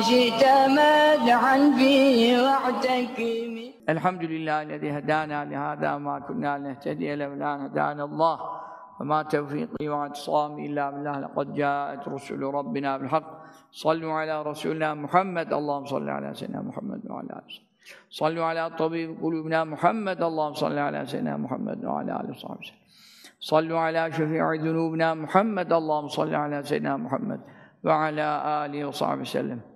شئت مدحا فيه واعتكم الحمد لله الذي هدانا لهذا ما كنا لنهتدي لولا أن هدانا الله. وما توفيقي واعتصامي إلا بالله لقد جاءت رسل ربنا بالحق. صلوا على رسولنا محمد اللهم صل على سيدنا محمد وعلى آله وصحبه. صلوا على طبيب قلوبنا محمد اللهم صل على سيدنا محمد وعلى آله وصحبه. وسلم صلوا على شفيع ذنوبنا محمد اللهم صل على سيدنا محمد وعلى آله وصحبه وسلم.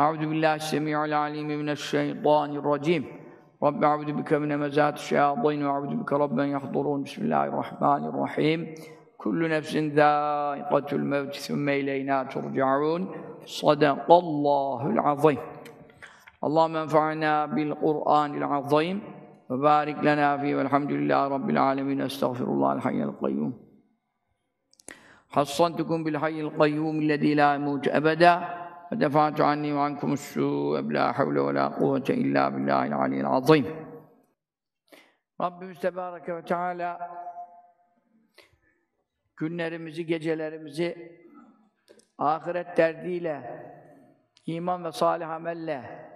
Euzu billahi semiul alim mineşşeytanirracim. Rabbi a'udü bike min hemezati şeyatin ve a'udü bike rabben yahdurun. Bismillahirrahmanirrahim. Kullu nefsin zâikatul mevt sümme ileyna turcaun. Sadakallahul azim. Allahümme enfa'na bil Kur'anil azim. Ve barik lena fi velhamdülillahi rabbil alemin. Estağfirullahal hayyel kayyum. Hassantukum bil hayyel kayyum illezî la yemût ebeda. القيوم الذي لا يموت أبدا ودفعت عني وعنكم السوء بلا حول ولا قوة إلا بالله العلي العظيم Rabbimiz Tebareke ve Teala günlerimizi, gecelerimizi ahiret derdiyle, iman ve salih amelle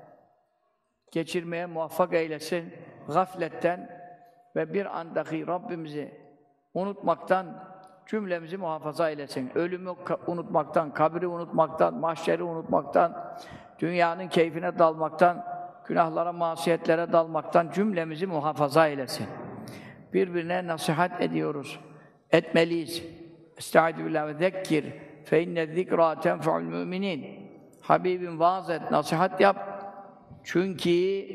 geçirmeye muvaffak eylesin. Gafletten ve bir andaki Rabbimizi unutmaktan cümlemizi muhafaza eylesin. Ölümü unutmaktan, kabri unutmaktan, mahşeri unutmaktan, dünyanın keyfine dalmaktan, günahlara, masiyetlere dalmaktan cümlemizi muhafaza eylesin. Birbirine nasihat ediyoruz. Etmeliyiz. Estaizu billah ve zekkir fe inne zikra tenfa'ul müminin. Habibim vaaz et, nasihat yap. Çünkü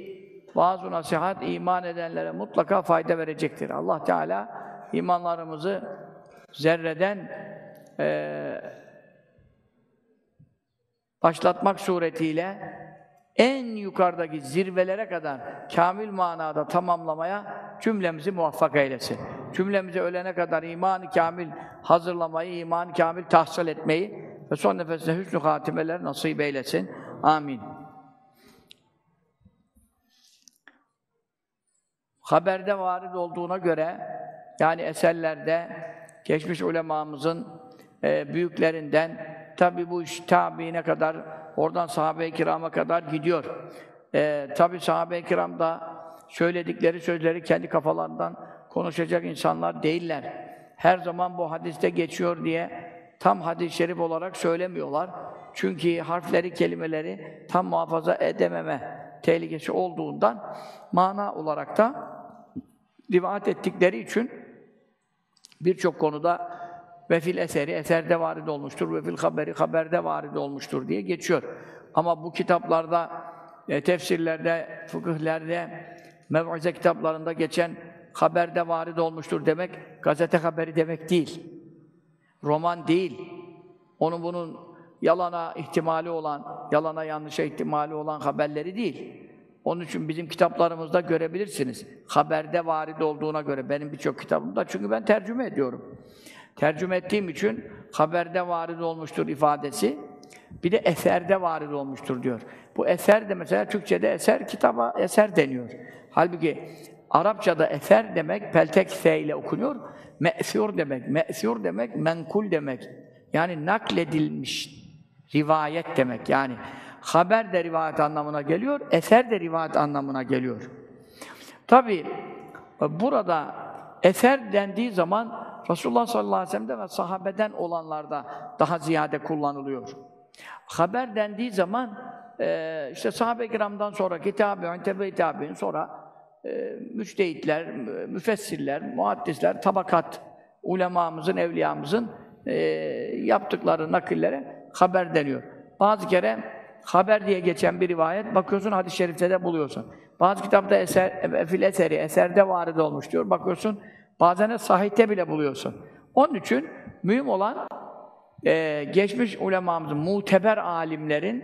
vaaz nasihat iman edenlere mutlaka fayda verecektir. Allah Teala imanlarımızı zerreden eee, başlatmak suretiyle en yukarıdaki zirvelere kadar kamil manada tamamlamaya cümlemizi muvaffak eylesin. Cümlemizi ölene kadar imanı kamil hazırlamayı, imanı kamil tahsil etmeyi ve son nefesinde hüsnü hatimeler nasip eylesin. Amin. haberde varid olduğuna göre yani eserlerde geçmiş ulemamızın e, büyüklerinden tabi bu iş tabiine kadar oradan sahabe-i kirama kadar gidiyor. E, tabi sahabe-i kiram da söyledikleri sözleri kendi kafalarından konuşacak insanlar değiller. Her zaman bu hadiste geçiyor diye tam hadis-i şerif olarak söylemiyorlar. Çünkü harfleri, kelimeleri tam muhafaza edememe tehlikesi olduğundan mana olarak da rivayet ettikleri için birçok konuda ve fil eseri eserde varid olmuştur ve fil haberi haberde varid olmuştur diye geçiyor. Ama bu kitaplarda e, tefsirlerde, fıkıhlerde, mev'ize kitaplarında geçen haberde varid olmuştur demek gazete haberi demek değil. Roman değil. Onun bunun yalana ihtimali olan, yalana yanlışa ihtimali olan haberleri değil. Onun için bizim kitaplarımızda görebilirsiniz. Haberde varid olduğuna göre benim birçok kitabımda çünkü ben tercüme ediyorum. Tercüme ettiğim için haberde varid olmuştur ifadesi. Bir de eserde varid olmuştur diyor. Bu eser de mesela Türkçe'de eser kitaba eser deniyor. Halbuki Arapçada eser demek peltek f ile okunuyor. Me'sur demek. Me'sur demek menkul demek. Yani nakledilmiş rivayet demek. Yani haber de rivayet anlamına geliyor, eser de rivayet anlamına geliyor. Tabi burada eser dendiği zaman Resulullah sallallahu aleyhi ve sellem'de ve sahabeden olanlarda daha ziyade kullanılıyor. Haber dendiği zaman e, işte sahabe-i kiramdan sonraki tabi'in, tebe-i tabi'in sonra e, müçtehitler, müfessirler, muhaddisler, tabakat, ulemamızın, evliyamızın e, yaptıkları nakillere haber deniyor. Bazı kere haber diye geçen bir rivayet, bakıyorsun hadis-i şerifte de buluyorsun. Bazı kitapta eser, fil eseri, eserde varid olmuş diyor. Bakıyorsun bazen de sahihte bile buluyorsun. Onun için mühim olan e, geçmiş ulemamızın, muteber alimlerin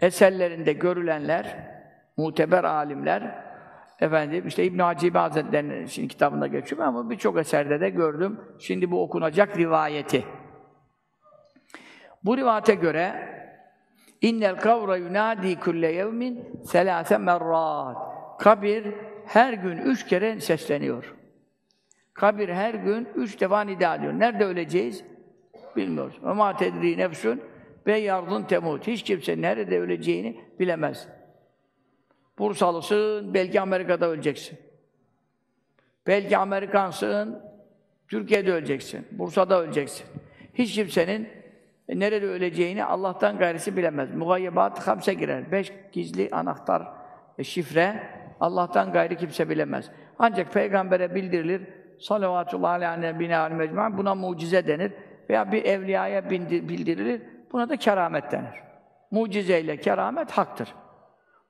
eserlerinde görülenler, muteber alimler, efendim işte İbn Hacibi Hazretleri'nin şimdi kitabında geçiyor ama birçok eserde de gördüm. Şimdi bu okunacak rivayeti. Bu rivayete göre innel kavra yunadi kulle yevmin selase merrat. Kabir her gün üç kere sesleniyor. Kabir her gün üç defa nida ediyor. Nerede öleceğiz? Bilmiyoruz. Ve ma tedri nefsün ve yardın temut. Hiç kimse nerede öleceğini bilemez. Bursalısın, belki Amerika'da öleceksin. Belki Amerikansın, Türkiye'de öleceksin. Bursa'da öleceksin. Hiç kimsenin nerede öleceğini Allah'tan gayrisi bilemez. Mugayyebat hamse girer. Beş gizli anahtar, e, şifre Allah'tan gayri kimse bilemez. Ancak peygambere bildirilir. Salavatullah aleyhi nebine alim ecmaîn. Buna mucize denir. Veya bir evliyaya bildirilir. Buna da keramet denir. Mucizeyle keramet haktır.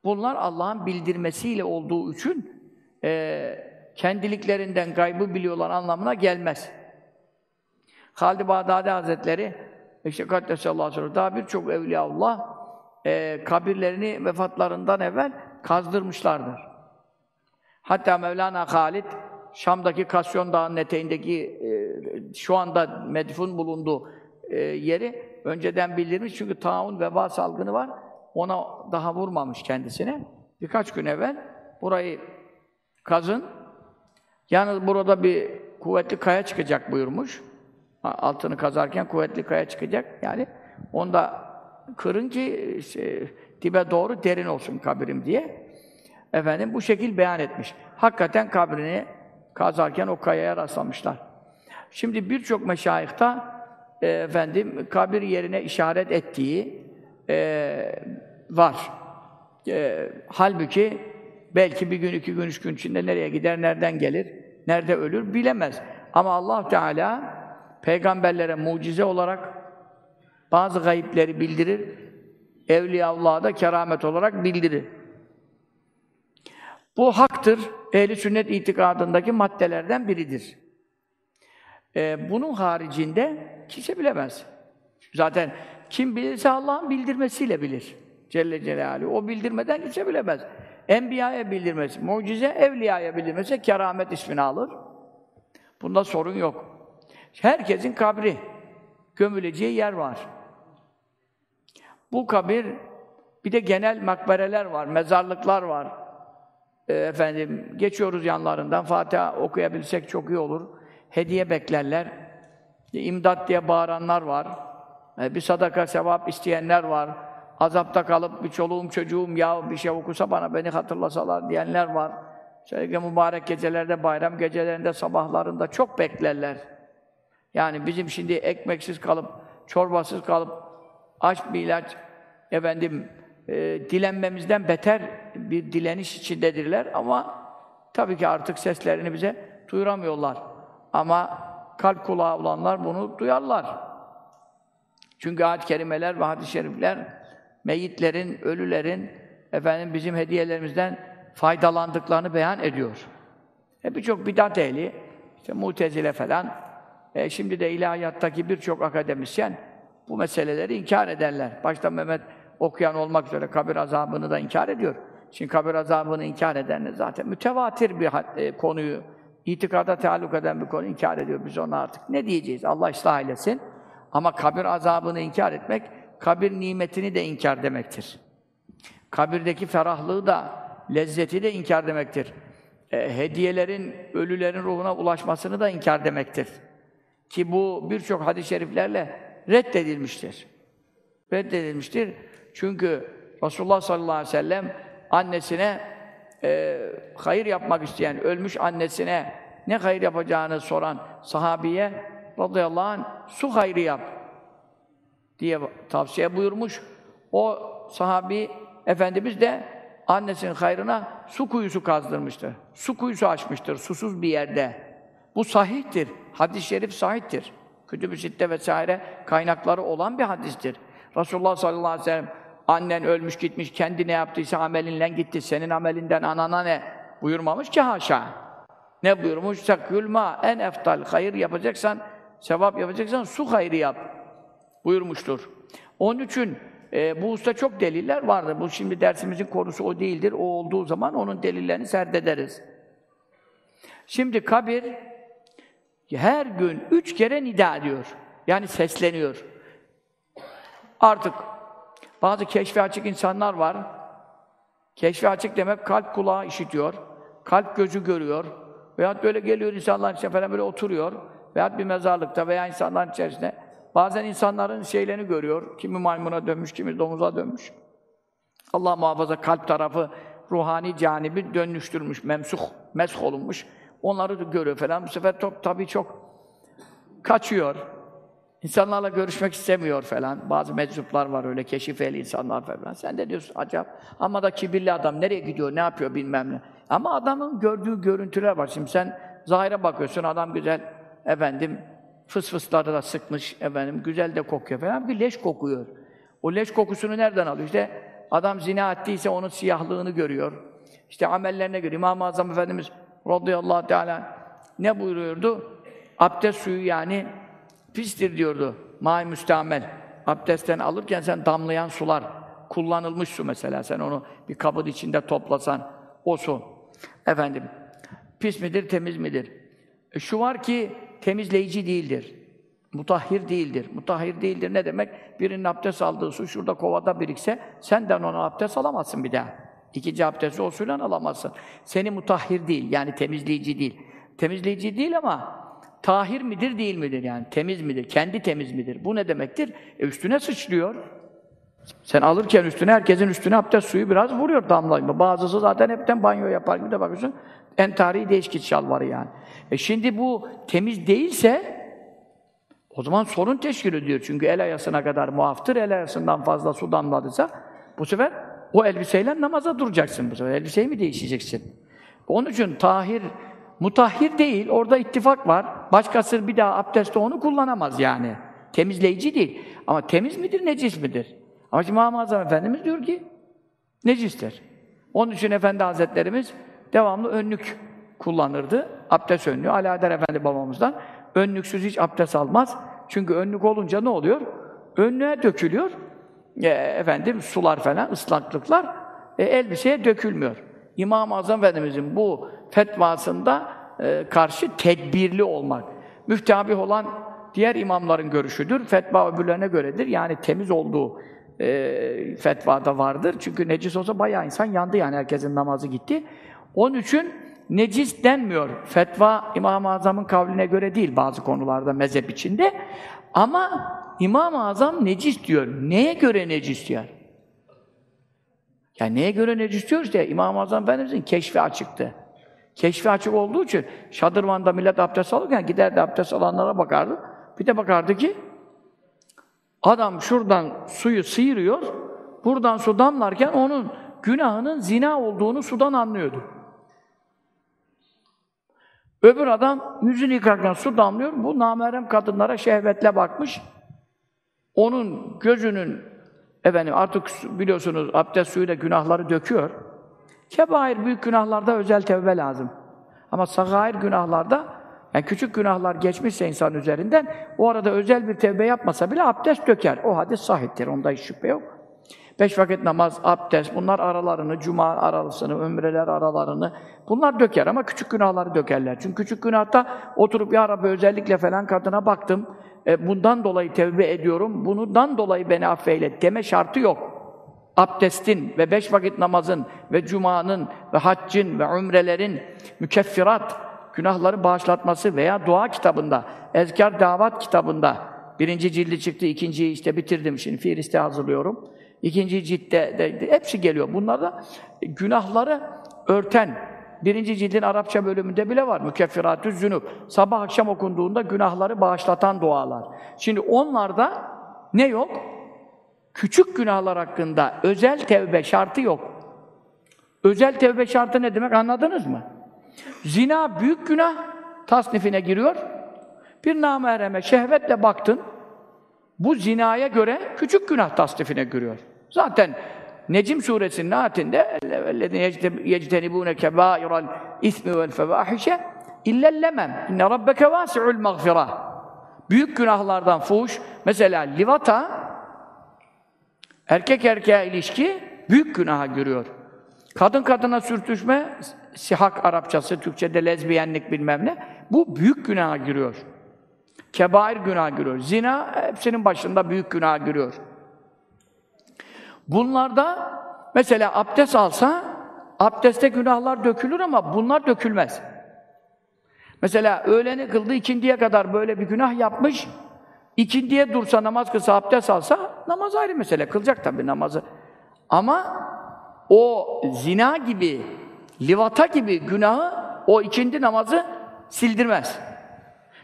Bunlar Allah'ın bildirmesiyle olduğu için e, kendiliklerinden gaybı biliyorlar anlamına gelmez. Halid-i Bağdadi Hazretleri işte Kaddesallahu aleyhi ve sellem daha birçok evliyaullah e, kabirlerini vefatlarından evvel kazdırmışlardır. Hatta Mevlana Halid Şam'daki Kasyon Dağı'nın eteğindeki e, şu anda medfun bulunduğu e, yeri önceden bildirmiş çünkü taun veba salgını var. Ona daha vurmamış kendisine. Birkaç gün evvel burayı kazın. Yalnız burada bir kuvvetli kaya çıkacak buyurmuş. Altını kazarken kuvvetli kaya çıkacak. Yani onu da kırın ki işte, dibe doğru derin olsun kabrim diye. Efendim bu şekil beyan etmiş. Hakikaten kabrini kazarken o kayaya rastlamışlar. Şimdi birçok meşayihta e, efendim kabir yerine işaret ettiği e, var. E, halbuki belki bir gün, iki gün, üç gün içinde nereye gider, nereden gelir, nerede ölür bilemez. Ama Allah Teala peygamberlere mucize olarak bazı gayipleri bildirir, Evliyaullah'a da keramet olarak bildirir. Bu haktır. Ehli sünnet itikadındaki maddelerden biridir. Ee, bunun haricinde kimse bilemez. Zaten kim bilirse Allah'ın bildirmesiyle bilir. Celle Celaluhu. O bildirmeden kimse bilemez. Enbiya'ya bildirmesi, mucize, evliyaya bildirmesi keramet ismini alır. Bunda sorun yok. Herkesin kabri, gömüleceği yer var. Bu kabir, bir de genel makbereler var, mezarlıklar var. E, efendim, geçiyoruz yanlarından, Fatiha okuyabilsek çok iyi olur. Hediye beklerler. İmdat diye bağıranlar var. E, bir sadaka, sevap isteyenler var. Azapta kalıp bir çoluğum çocuğum ya bir şey okusa bana beni hatırlasalar diyenler var. Özellikle mübarek gecelerde, bayram gecelerinde, sabahlarında çok beklerler. Yani bizim şimdi ekmeksiz kalıp, çorbasız kalıp, aç bir ilaç, efendim, e, dilenmemizden beter bir dileniş içindedirler ama tabii ki artık seslerini bize duyuramıyorlar. Ama kalp kulağı olanlar bunu duyarlar. Çünkü ayet-i kerimeler ve hadis-i şerifler meyitlerin, ölülerin efendim bizim hediyelerimizden faydalandıklarını beyan ediyor. E birçok bidat ehli, işte mutezile falan, e şimdi de ilahiyattaki birçok akademisyen bu meseleleri inkar ederler. Başta Mehmet okuyan olmak üzere kabir azabını da inkar ediyor. Şimdi kabir azabını inkar edenler zaten mütevatir bir e, konuyu, itikada taalluk eden bir konu inkar ediyor. Biz ona artık ne diyeceğiz? Allah ıslah eylesin. Ama kabir azabını inkar etmek, kabir nimetini de inkar demektir. Kabirdeki ferahlığı da, lezzeti de inkar demektir. E, hediyelerin, ölülerin ruhuna ulaşmasını da inkar demektir. Ki bu birçok hadis-i şeriflerle reddedilmiştir. Reddedilmiştir. Çünkü Resulullah sallallahu aleyhi ve sellem annesine e, hayır yapmak isteyen, ölmüş annesine ne hayır yapacağını soran sahabiye radıyallahu anh su hayrı yap diye tavsiye buyurmuş. O sahabi Efendimiz de annesinin hayrına su kuyusu kazdırmıştır. Su kuyusu açmıştır susuz bir yerde. Bu sahihtir. Hadis-i şerif sahihtir. Kütüb-ü Sitte vesaire kaynakları olan bir hadistir. Resulullah sallallahu aleyhi ve sellem annen ölmüş gitmiş, kendi ne yaptıysa amelinle gitti. Senin amelinden anana ne? Buyurmamış ki haşa. Ne buyurmuş? Sakülma en eftal hayır yapacaksan, sevap yapacaksan su hayrı yap. buyurmuştur. Onun için e, bu usta çok deliller vardır. Bu şimdi dersimizin konusu o değildir. O olduğu zaman onun delillerini serdederiz. Şimdi kabir her gün üç kere nida ediyor. Yani sesleniyor. Artık bazı keşfi açık insanlar var. Keşfi açık demek kalp kulağı işitiyor, kalp gözü görüyor. Veyahut böyle geliyor insanların içine falan böyle oturuyor. Veyahut bir mezarlıkta veya insanların içerisinde. Bazen insanların şeylerini görüyor. Kimi maymuna dönmüş, kimi domuza dönmüş. Allah muhafaza kalp tarafı ruhani canibi dönüştürmüş, memsuh, mesh olunmuş. Onları görüyor falan. Bu sefer çok, tabii çok kaçıyor. İnsanlarla görüşmek istemiyor falan. Bazı meczuplar var öyle, keşif ehli insanlar falan. Sen de diyorsun acaba. Ama da kibirli adam nereye gidiyor, ne yapıyor bilmem ne. Ama adamın gördüğü görüntüler var. Şimdi sen zahire bakıyorsun, adam güzel, efendim, fıs fısları da sıkmış, efendim, güzel de kokuyor falan. Bir leş kokuyor. O leş kokusunu nereden alıyor? İşte adam zina ettiyse onun siyahlığını görüyor. İşte amellerine göre İmam-ı Azam Efendimiz radıyallahu teala ne buyuruyordu? Abdest suyu yani pistir diyordu. Mai müstamel. Abdestten alırken sen damlayan sular, kullanılmış su mesela, sen onu bir kabın içinde toplasan, o su. Efendim, pis midir, temiz midir? E şu var ki, temizleyici değildir. Mutahhir değildir. Mutahhir değildir ne demek? Birinin abdest aldığı su şurada kovada birikse, senden ona abdest alamazsın bir daha. İkinci abdesti o suyla alamazsın. Seni mutahhir değil, yani temizleyici değil. Temizleyici değil ama tahir midir değil midir yani? Temiz midir? Kendi temiz midir? Bu ne demektir? E üstüne sıçrıyor. Sen alırken üstüne, herkesin üstüne abdest suyu biraz vuruyor damlayma. Bazısı zaten hepten banyo yapar gibi de bakıyorsun. En tarihi değişik şalvarı yani. E şimdi bu temiz değilse o zaman sorun teşkil ediyor. Çünkü el ayasına kadar muaftır, el ayasından fazla su damladıysa bu sefer o elbiseyle namaza duracaksın bu sefer. Elbiseyi mi değişeceksin? Onun için tahir Mutahhir değil, orada ittifak var. Başkası bir daha abdestte onu kullanamaz yani. Temizleyici değil. Ama temiz midir, necis midir? Ama şimdi İmam-ı Azam Efendimiz diyor ki, necistir. Onun için Efendi Hazretlerimiz devamlı önlük kullanırdı. Abdest önlüğü. Alaeddin Efendi babamızdan önlüksüz hiç abdest almaz. Çünkü önlük olunca ne oluyor? Önlüğe dökülüyor. E, efendim sular falan, ıslaklıklar e, elbiseye dökülmüyor. İmam-ı Azam Efendimizin bu fetvasında e, karşı tedbirli olmak. Müftebih olan diğer imamların görüşüdür. Fetva öbürlerine göredir. Yani temiz olduğu e, fetvada vardır. Çünkü necis olsa bayağı insan yandı yani herkesin namazı gitti. Onun için necis denmiyor. Fetva İmam-ı Azam'ın kavline göre değil bazı konularda mezhep içinde. Ama İmam-ı Azam necis diyor. Neye göre necis diyor? Yani neye göre necis diyor işte İmam-ı Azam Efendimiz'in keşfi açıktı. Keşfi açık olduğu için şadırvanda millet abdest alırken giderdi abdest alanlara bakardı. Bir de bakardı ki adam şuradan suyu sıyırıyor, buradan su damlarken onun günahının zina olduğunu sudan anlıyordu. Öbür adam yüzünü yıkarken su damlıyor, bu namerem kadınlara şehvetle bakmış. Onun gözünün, efendim artık biliyorsunuz abdest suyu da günahları döküyor. Kebair büyük günahlarda özel tevbe lazım. Ama sagair günahlarda, yani küçük günahlar geçmişse insan üzerinden, o arada özel bir tevbe yapmasa bile abdest döker. O hadis sahiptir, onda hiç şüphe yok. Beş vakit namaz, abdest, bunlar aralarını, cuma aralısını, ömreler aralarını, bunlar döker ama küçük günahları dökerler. Çünkü küçük günahta oturup ya Rabbi özellikle falan kadına baktım, e, bundan dolayı tevbe ediyorum, bundan dolayı beni affeyle deme şartı yok abdestin ve beş vakit namazın ve cumanın ve haccın ve umrelerin mükeffirat, günahları bağışlatması veya dua kitabında, ezkar davat kitabında birinci cildi çıktı, ikinciyi işte bitirdim şimdi, Fihriste hazırlıyorum. İkinci ciltte de, de, hepsi geliyor. Bunlar da günahları örten, birinci cildin Arapça bölümünde bile var. Mükeffiratü zünub. Sabah akşam okunduğunda günahları bağışlatan dualar. Şimdi onlarda ne yok? küçük günahlar hakkında özel tevbe şartı yok. Özel tevbe şartı ne demek anladınız mı? Zina büyük günah tasnifine giriyor. Bir namahreme şehvetle baktın, bu zinaya göre küçük günah tasnifine giriyor. Zaten Necim suresinin ayetinde اَلَّذِينَ يَجْتَنِبُونَ كَبَائِرَ الْاِثْمِ وَالْفَوَاحِشَ اِلَّا اللَّمَمْ اِنَّ رَبَّكَ وَاسِعُ الْمَغْفِرَةِ Büyük günahlardan fuhuş, mesela livata, erkek erkeğe ilişki büyük günaha giriyor. Kadın kadına sürtüşme, sihak Arapçası, Türkçe'de lezbiyenlik bilmem ne, bu büyük günaha giriyor. Kebair günah giriyor. Zina hepsinin başında büyük günah giriyor. Bunlarda mesela abdest alsa abdeste günahlar dökülür ama bunlar dökülmez. Mesela öğleni kıldı ikindiye kadar böyle bir günah yapmış. İkindiye dursa namaz kılsa abdest alsa namaz ayrı mesele. Kılacak tabii namazı. Ama o zina gibi, livata gibi günahı o ikindi namazı sildirmez.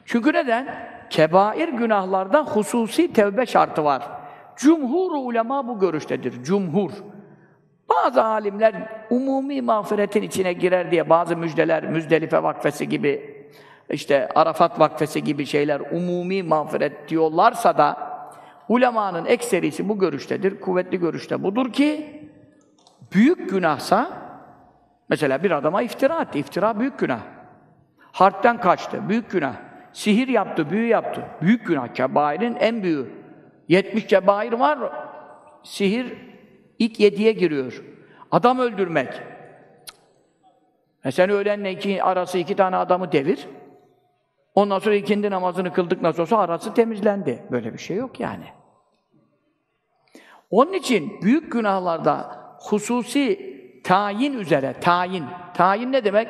Çünkü neden? Kebair günahlardan hususi tevbe şartı var. Cumhur ulema bu görüştedir. Cumhur. Bazı alimler umumi mağfiretin içine girer diye bazı müjdeler, Müzdelife vakfesi gibi, işte Arafat vakfesi gibi şeyler umumi mağfiret diyorlarsa da ulemanın ekserisi bu görüştedir. Kuvvetli görüşte budur ki büyük günahsa mesela bir adama iftira etti. İftira büyük günah. Harpten kaçtı. Büyük günah. Sihir yaptı, büyü yaptı. Büyük günah. Kebairin en büyüğü. 70 kebair var. Sihir ilk yediye giriyor. Adam öldürmek. E sen öğlenle iki arası iki tane adamı devir. Ondan sonra ikindi namazını kıldık nasıl olsa arası temizlendi. Böyle bir şey yok yani. Onun için büyük günahlarda hususi tayin üzere, tayin. Tayin ne demek?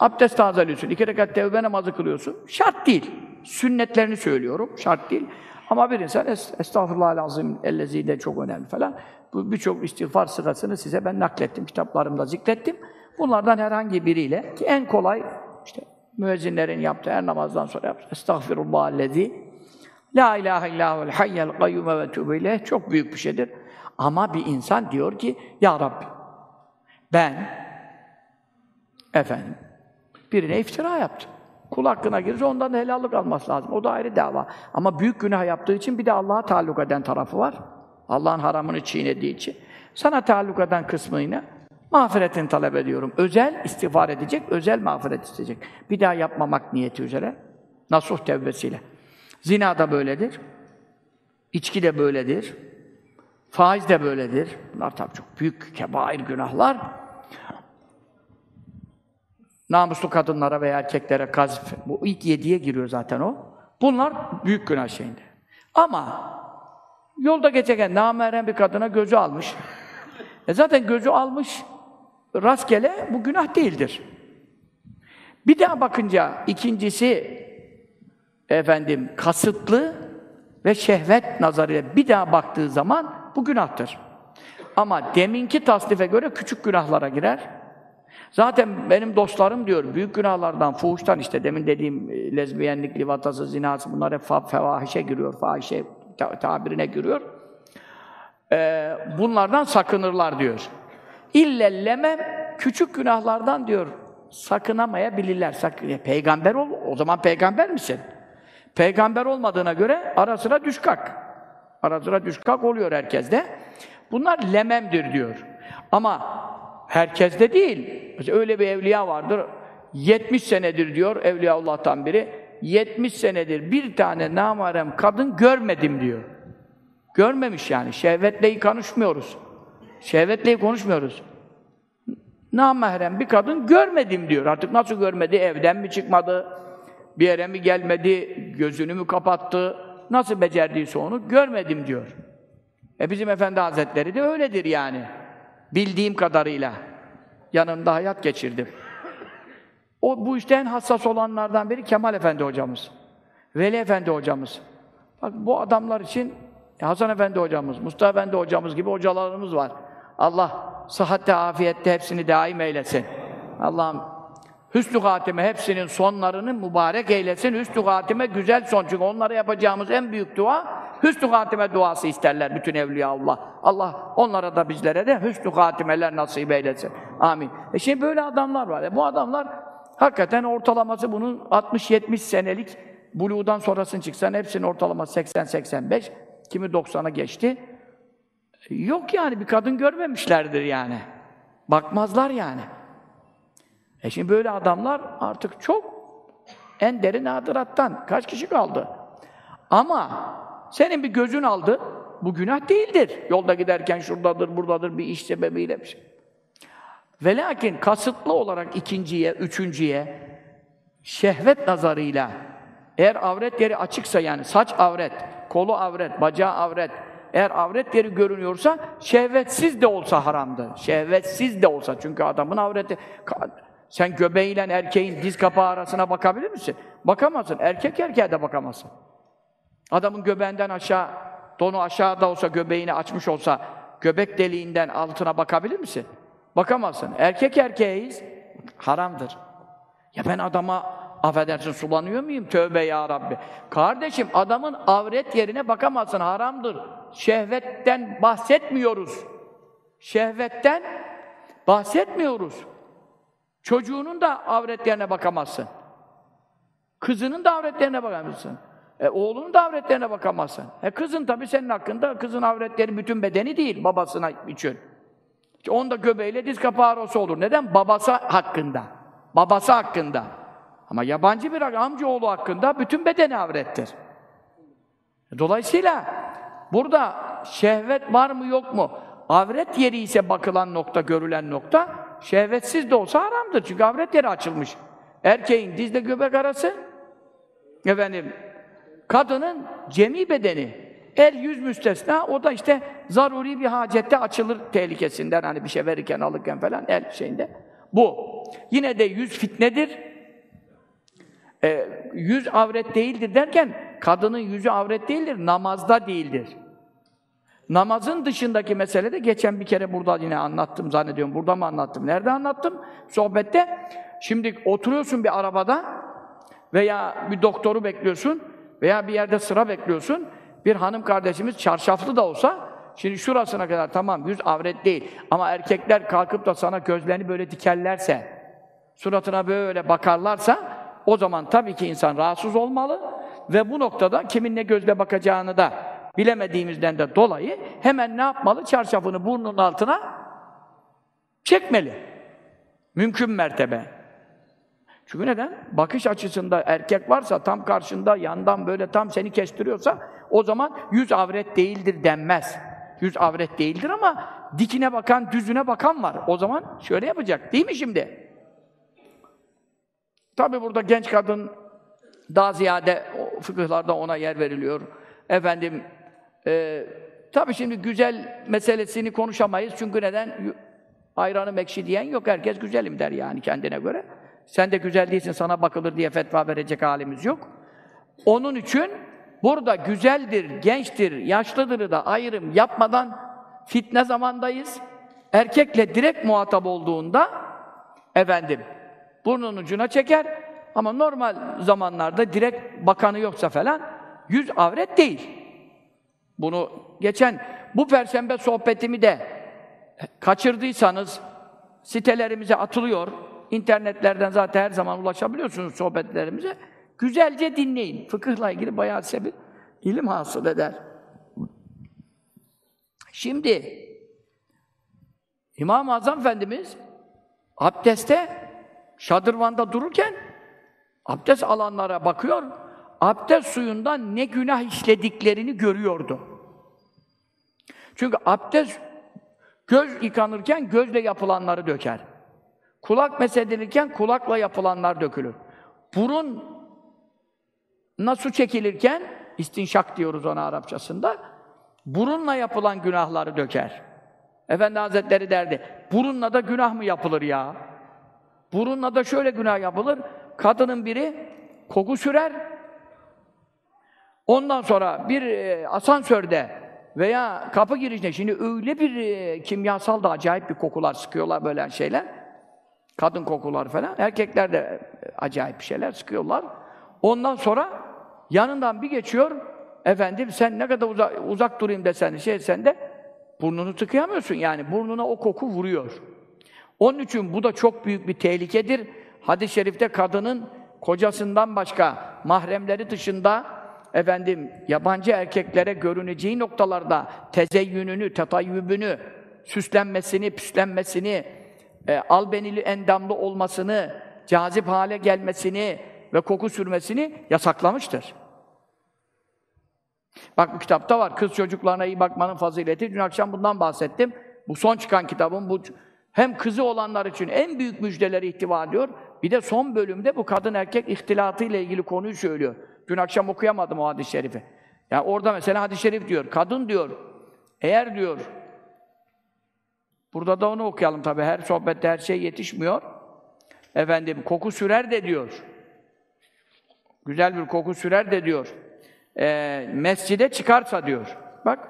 Abdest tazeliyorsun, iki rekat tevbe namazı kılıyorsun. Şart değil. Sünnetlerini söylüyorum, şart değil. Ama bir insan es estağfurullah lazım ellezi de çok önemli falan. Bu birçok istiğfar sırasını size ben naklettim, kitaplarımda zikrettim. Bunlardan herhangi biriyle ki en kolay işte müezzinlerin yaptığı her namazdan sonra yap. Estağfirullah ellezi La ilahe illahul hayyel kayyume ve tübü çok büyük bir şeydir. Ama bir insan diyor ki Ya Rabbi ben efendim birine iftira yaptım. Kul hakkına girirse ondan da helallik alması lazım. O da ayrı dava. Ama büyük günah yaptığı için bir de Allah'a taalluk eden tarafı var. Allah'ın haramını çiğnediği için. Sana taalluk eden kısmını mağfiretini talep ediyorum. Özel istiğfar edecek, özel mağfiret isteyecek. Bir daha yapmamak niyeti üzere. Nasuh tevbesiyle. Zina da böyledir. İçki de böyledir. Faiz de böyledir. Bunlar tabii çok büyük kebair günahlar. Namuslu kadınlara veya erkeklere kazf, bu ilk yediye giriyor zaten o. Bunlar büyük günah şeyinde. Ama yolda geçerken namerem bir kadına gözü almış. E zaten gözü almış, rastgele bu günah değildir. Bir daha bakınca ikincisi efendim kasıtlı ve şehvet nazarıyla bir daha baktığı zaman bu günahtır. Ama deminki tasnife göre küçük günahlara girer. Zaten benim dostlarım diyor, büyük günahlardan, fuhuştan işte demin dediğim e, lezbiyenlik, livatası, zinası bunlar hep fevahişe giriyor, fahişe tabirine giriyor. Ee, bunlardan sakınırlar diyor. İllellemem, küçük günahlardan diyor, sakınamayabilirler. Sakın, e, peygamber ol, o zaman peygamber misin? Peygamber olmadığına göre ara sıra düş kalk. Ara sıra düş kalk oluyor herkeste. Bunlar lememdir diyor. Ama herkeste değil. Mesela öyle bir evliya vardır. 70 senedir diyor Evliyaullah'tan biri. 70 senedir bir tane namarem kadın görmedim diyor. Görmemiş yani. Şehvetle konuşmuyoruz. Şehvetle konuşmuyoruz. Namahrem bir kadın görmedim diyor. Artık nasıl görmedi? Evden mi çıkmadı? Bir yere mi gelmedi? Gözünü mü kapattı? Nasıl becerdiyse onu görmedim diyor. E bizim Efendi Hazretleri de öyledir yani. Bildiğim kadarıyla. Yanında hayat geçirdim. O bu işte en hassas olanlardan biri Kemal Efendi hocamız. Veli Efendi hocamız. Bak bu adamlar için Hasan Efendi hocamız, Mustafa Efendi hocamız gibi hocalarımız var. Allah sıhhatte, afiyette hepsini daim eylesin. Allah'ım hüsnü hatime hepsinin sonlarını mübarek eylesin. Hüsnü hatime güzel son. Çünkü onlara yapacağımız en büyük dua hüsnü hatime duası isterler bütün evliya Allah. Allah onlara da bizlere de hüsnü hatimeler nasip eylesin. Amin. E şimdi böyle adamlar var. E bu adamlar hakikaten ortalaması bunun 60-70 senelik buluğdan sonrasını çıksan hepsinin ortalaması 80-85 kimi 90'a geçti. Yok yani bir kadın görmemişlerdir yani. Bakmazlar yani. E şimdi böyle adamlar artık çok en derin nadirattan kaç kişi kaldı? Ama senin bir gözün aldı, bu günah değildir. Yolda giderken şuradadır, buradadır bir iş sebebiyle bir şey. Ve lakin kasıtlı olarak ikinciye, üçüncüye şehvet nazarıyla eğer avret yeri açıksa yani saç avret, kolu avret, bacağı avret, eğer avret yeri görünüyorsa şehvetsiz de olsa haramdır. Şehvetsiz de olsa çünkü adamın avreti sen göbeğiyle erkeğin diz kapağı arasına bakabilir misin? Bakamazsın. Erkek erkeğe de bakamazsın. Adamın göbeğinden aşağı, donu aşağıda olsa, göbeğini açmış olsa, göbek deliğinden altına bakabilir misin? Bakamazsın. Erkek erkeğiz, haramdır. Ya ben adama, affedersin, sulanıyor muyum? Tövbe ya Rabbi. Kardeşim, adamın avret yerine bakamazsın, haramdır. Şehvetten bahsetmiyoruz. Şehvetten bahsetmiyoruz. Çocuğunun da avretlerine bakamazsın. Kızının da avretlerine bakamazsın. E, oğlunun da avretlerine bakamazsın. E, kızın tabii senin hakkında, kızın avretleri bütün bedeni değil babasına için. Onda göbeğiyle diz kapağı arası olur. Neden? Babası hakkında. Babası hakkında. Ama yabancı bir amcaoğlu hakkında bütün bedeni avrettir. Dolayısıyla burada şehvet var mı yok mu? Avret yeri ise bakılan nokta, görülen nokta, şehvetsiz de olsa haramdır. Çünkü avret yeri açılmış. Erkeğin dizle göbek arası, efendim, kadının cemi bedeni, el yüz müstesna, o da işte zaruri bir hacette açılır tehlikesinden, hani bir şey verirken, alırken falan, el şeyinde. Bu. Yine de yüz fitnedir. Ee, yüz avret değildir derken, kadının yüzü avret değildir, namazda değildir. Namazın dışındaki mesele de geçen bir kere burada yine anlattım zannediyorum. Burada mı anlattım? Nerede anlattım? Sohbette. Şimdi oturuyorsun bir arabada veya bir doktoru bekliyorsun veya bir yerde sıra bekliyorsun. Bir hanım kardeşimiz çarşaflı da olsa şimdi şurasına kadar tamam yüz avret değil ama erkekler kalkıp da sana gözlerini böyle dikerlerse suratına böyle bakarlarsa o zaman tabii ki insan rahatsız olmalı ve bu noktada kimin ne gözle bakacağını da bilemediğimizden de dolayı hemen ne yapmalı? Çarşafını burnunun altına çekmeli. Mümkün mertebe. Çünkü neden? Bakış açısında erkek varsa tam karşında, yandan böyle tam seni kestiriyorsa o zaman yüz avret değildir denmez. Yüz avret değildir ama dikine bakan, düzüne bakan var. O zaman şöyle yapacak. Değil mi şimdi? Tabi burada genç kadın daha ziyade fıkıhlarda ona yer veriliyor. Efendim ee, tabii şimdi güzel meselesini konuşamayız çünkü neden? Ayranı mekşi diyen yok, herkes güzelim der yani kendine göre. Sen de güzel değilsin, sana bakılır diye fetva verecek halimiz yok. Onun için burada güzeldir, gençtir, yaşlıdır da ayrım yapmadan fitne zamandayız. Erkekle direkt muhatap olduğunda efendim burnun ucuna çeker ama normal zamanlarda direkt bakanı yoksa falan yüz avret değil. Bunu geçen bu perşembe sohbetimi de kaçırdıysanız sitelerimize atılıyor. İnternetlerden zaten her zaman ulaşabiliyorsunuz sohbetlerimize. Güzelce dinleyin. Fıkıhla ilgili bayağı size bir ilim hasıl eder. Şimdi İmam-ı Azam Efendimiz abdeste şadırvanda dururken abdest alanlara bakıyor. Abdest suyundan ne günah işlediklerini görüyordu. Çünkü abdest göz yıkanırken gözle yapılanları döker. Kulak mesedilirken kulakla yapılanlar dökülür. Burun nasıl çekilirken istinşak diyoruz ona Arapçasında. Burunla yapılan günahları döker. Efendi Hazretleri derdi, burunla da günah mı yapılır ya? Burunla da şöyle günah yapılır. Kadının biri koku sürer. Ondan sonra bir e, asansörde veya kapı girişinde şimdi öyle bir e, kimyasal da acayip bir kokular sıkıyorlar böyle şeyler. Kadın kokular falan. Erkekler de e, acayip bir şeyler sıkıyorlar. Ondan sonra yanından bir geçiyor. Efendim sen ne kadar uzak, uzak durayım desen şey sen de burnunu tıkayamıyorsun yani. Burnuna o koku vuruyor. Onun için bu da çok büyük bir tehlikedir. Hadis-i şerifte kadının kocasından başka mahremleri dışında efendim yabancı erkeklere görüneceği noktalarda tezeyyününü, tetayyübünü, süslenmesini, püslenmesini, e, albenili endamlı olmasını, cazip hale gelmesini ve koku sürmesini yasaklamıştır. Bak bu kitapta var. Kız çocuklarına iyi bakmanın fazileti. Dün akşam bundan bahsettim. Bu son çıkan kitabın bu hem kızı olanlar için en büyük müjdeleri ihtiva ediyor. Bir de son bölümde bu kadın erkek ihtilatı ile ilgili konuyu söylüyor. Dün akşam okuyamadım o hadis-i şerifi. Yani orada mesela hadis-i şerif diyor. Kadın diyor. Eğer diyor Burada da onu okuyalım tabii. Her sohbette her şey yetişmiyor. Efendim koku sürer de diyor. Güzel bir koku sürer de diyor. Ee, mescide çıkarsa diyor. Bak.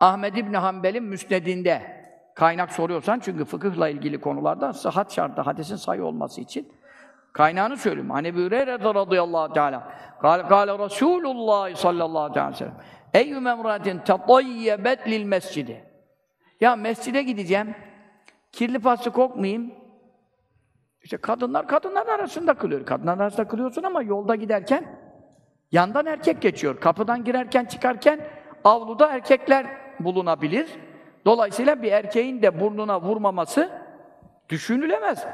Ahmed İbni Hanbel'in müsnedinde kaynak soruyorsan çünkü fıkıhla ilgili konularda sıhhat şartı, hadisin sayı olması için kaynağını söyleyeyim. Hani Ebu Hureyre radıyallahu teala kâle kâle Resulullah sallallahu aleyhi ve sellem Eyyü memratin tatayyebet lil mescidi Ya mescide gideceğim kirli paslı kokmayayım işte kadınlar kadınlar arasında kılıyor. Kadınlar arasında kılıyorsun ama yolda giderken yandan erkek geçiyor. Kapıdan girerken çıkarken avluda erkekler bulunabilir. Dolayısıyla bir erkeğin de burnuna vurmaması düşünülemez.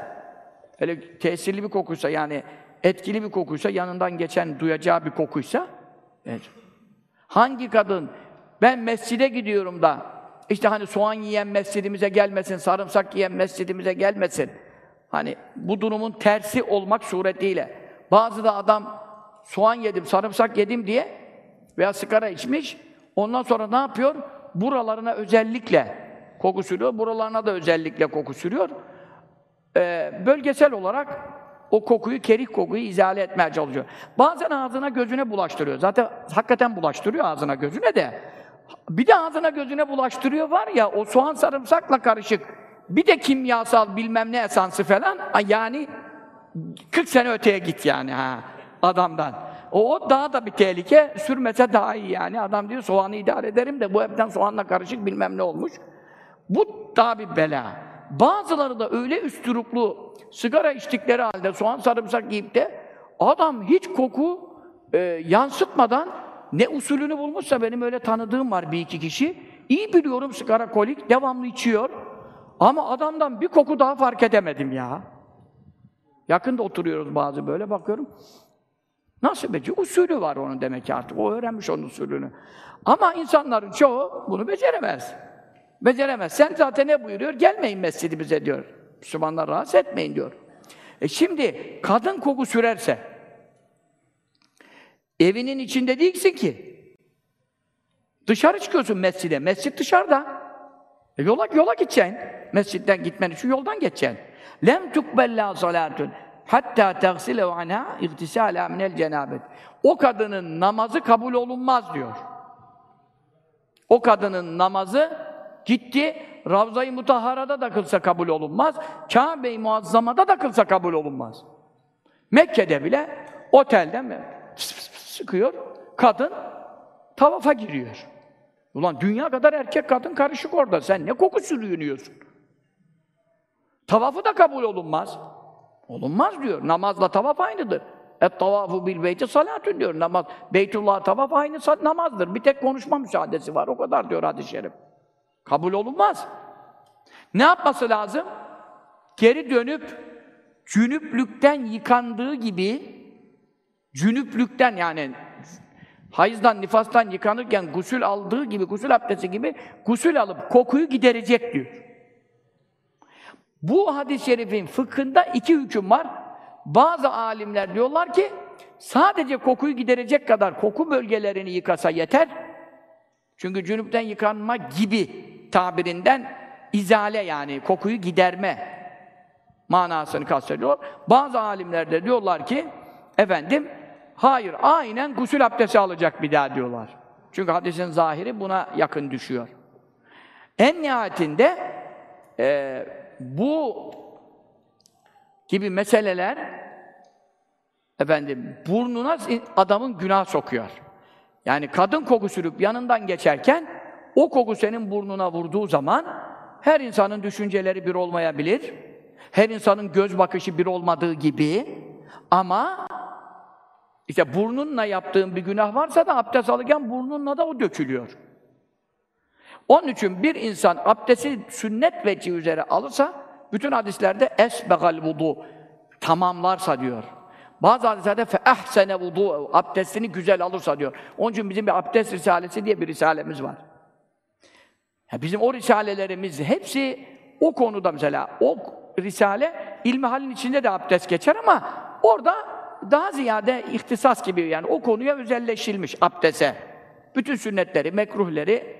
Hele tesirli bir kokuysa yani etkili bir kokuysa, yanından geçen duyacağı bir kokuysa evet. hangi kadın ben mescide gidiyorum da işte hani soğan yiyen mescidimize gelmesin, sarımsak yiyen mescidimize gelmesin. Hani bu durumun tersi olmak suretiyle bazı da adam soğan yedim, sarımsak yedim diye veya sigara içmiş, ondan sonra ne yapıyor? Buralarına özellikle koku sürüyor, buralarına da özellikle koku sürüyor. Ee, bölgesel olarak o kokuyu, kerik kokuyu izale etmeye çalışıyor. Bazen ağzına gözüne bulaştırıyor. Zaten hakikaten bulaştırıyor ağzına gözüne de. Bir de ağzına gözüne bulaştırıyor var ya, o soğan sarımsakla karışık. Bir de kimyasal bilmem ne esansı falan, yani 40 sene öteye git yani ha adamdan. O, o daha da bir tehlike, sürmese daha iyi yani. Adam diyor soğanı idare ederim de bu hepten soğanla karışık bilmem ne olmuş. Bu daha bir bela. Bazıları da öyle üstüruplu sigara içtikleri halde soğan sarımsak yiyip de adam hiç koku e, yansıtmadan ne usulünü bulmuşsa benim öyle tanıdığım var bir iki kişi. İyi biliyorum sigara kolik, devamlı içiyor. Ama adamdan bir koku daha fark edemedim ya. Yakında oturuyoruz bazı böyle bakıyorum. Nasıl beceri? Usulü var onun demek ki artık. O öğrenmiş onun usulünü. Ama insanların çoğu bunu beceremez. Beceremez. Sen zaten ne buyuruyor? Gelmeyin mescidimize diyor. Müslümanlar rahatsız etmeyin diyor. E şimdi kadın koku sürerse evinin içinde değilsin ki. Dışarı çıkıyorsun mescide. Mescit dışarıda. E yola yola gideceksin. Mescitten gitmen için yoldan geçeceksin. Lem tukbella salatun hatta tegsile anha ihtisala minel cenabet. O kadının namazı kabul olunmaz diyor. O kadının namazı gitti Ravza-i Mutahhara'da da kılsa kabul olunmaz. Kabe-i Muazzama'da da kılsa kabul olunmaz. Mekke'de bile otelden pıs sıkıyor. Kadın tavafa giriyor. Ulan dünya kadar erkek kadın karışık orada. Sen ne koku sürüyorsun? Tavafı da kabul olunmaz. Olunmaz diyor. Namazla tavaf aynıdır. Et tavafu bil beyti salatun diyor. Namaz, Beytullah tavaf aynı namazdır. Bir tek konuşma müsaadesi var. O kadar diyor hadis-i şerif. Kabul olunmaz. Ne yapması lazım? Geri dönüp cünüplükten yıkandığı gibi cünüplükten yani hayızdan, nifastan yıkanırken gusül aldığı gibi, gusül abdesti gibi gusül alıp kokuyu giderecek diyor. Bu hadis-i şerifin fıkhında iki hüküm var. Bazı alimler diyorlar ki sadece kokuyu giderecek kadar koku bölgelerini yıkasa yeter. Çünkü cünüpten yıkanma gibi tabirinden izale yani kokuyu giderme manasını kastediyor. Bazı alimler de diyorlar ki efendim hayır aynen gusül abdesti alacak bir daha diyorlar. Çünkü hadisin zahiri buna yakın düşüyor. En nihayetinde e, bu gibi meseleler efendim burnuna adamın günah sokuyor. Yani kadın koku sürüp yanından geçerken o koku senin burnuna vurduğu zaman her insanın düşünceleri bir olmayabilir. Her insanın göz bakışı bir olmadığı gibi ama işte burnunla yaptığın bir günah varsa da abdest alırken burnunla da o dökülüyor. Onun için bir insan abdesti sünnet veci üzere alırsa bütün hadislerde esbegal vudu tamamlarsa diyor. Bazı hadislerde fe ehsene vudu abdestini güzel alırsa diyor. Onun için bizim bir abdest risalesi diye bir risalemiz var. Ya bizim o risalelerimiz hepsi o konuda mesela o risale ilmihalin içinde de abdest geçer ama orada daha ziyade ihtisas gibi yani o konuya özelleşilmiş abdese. Bütün sünnetleri, mekruhleri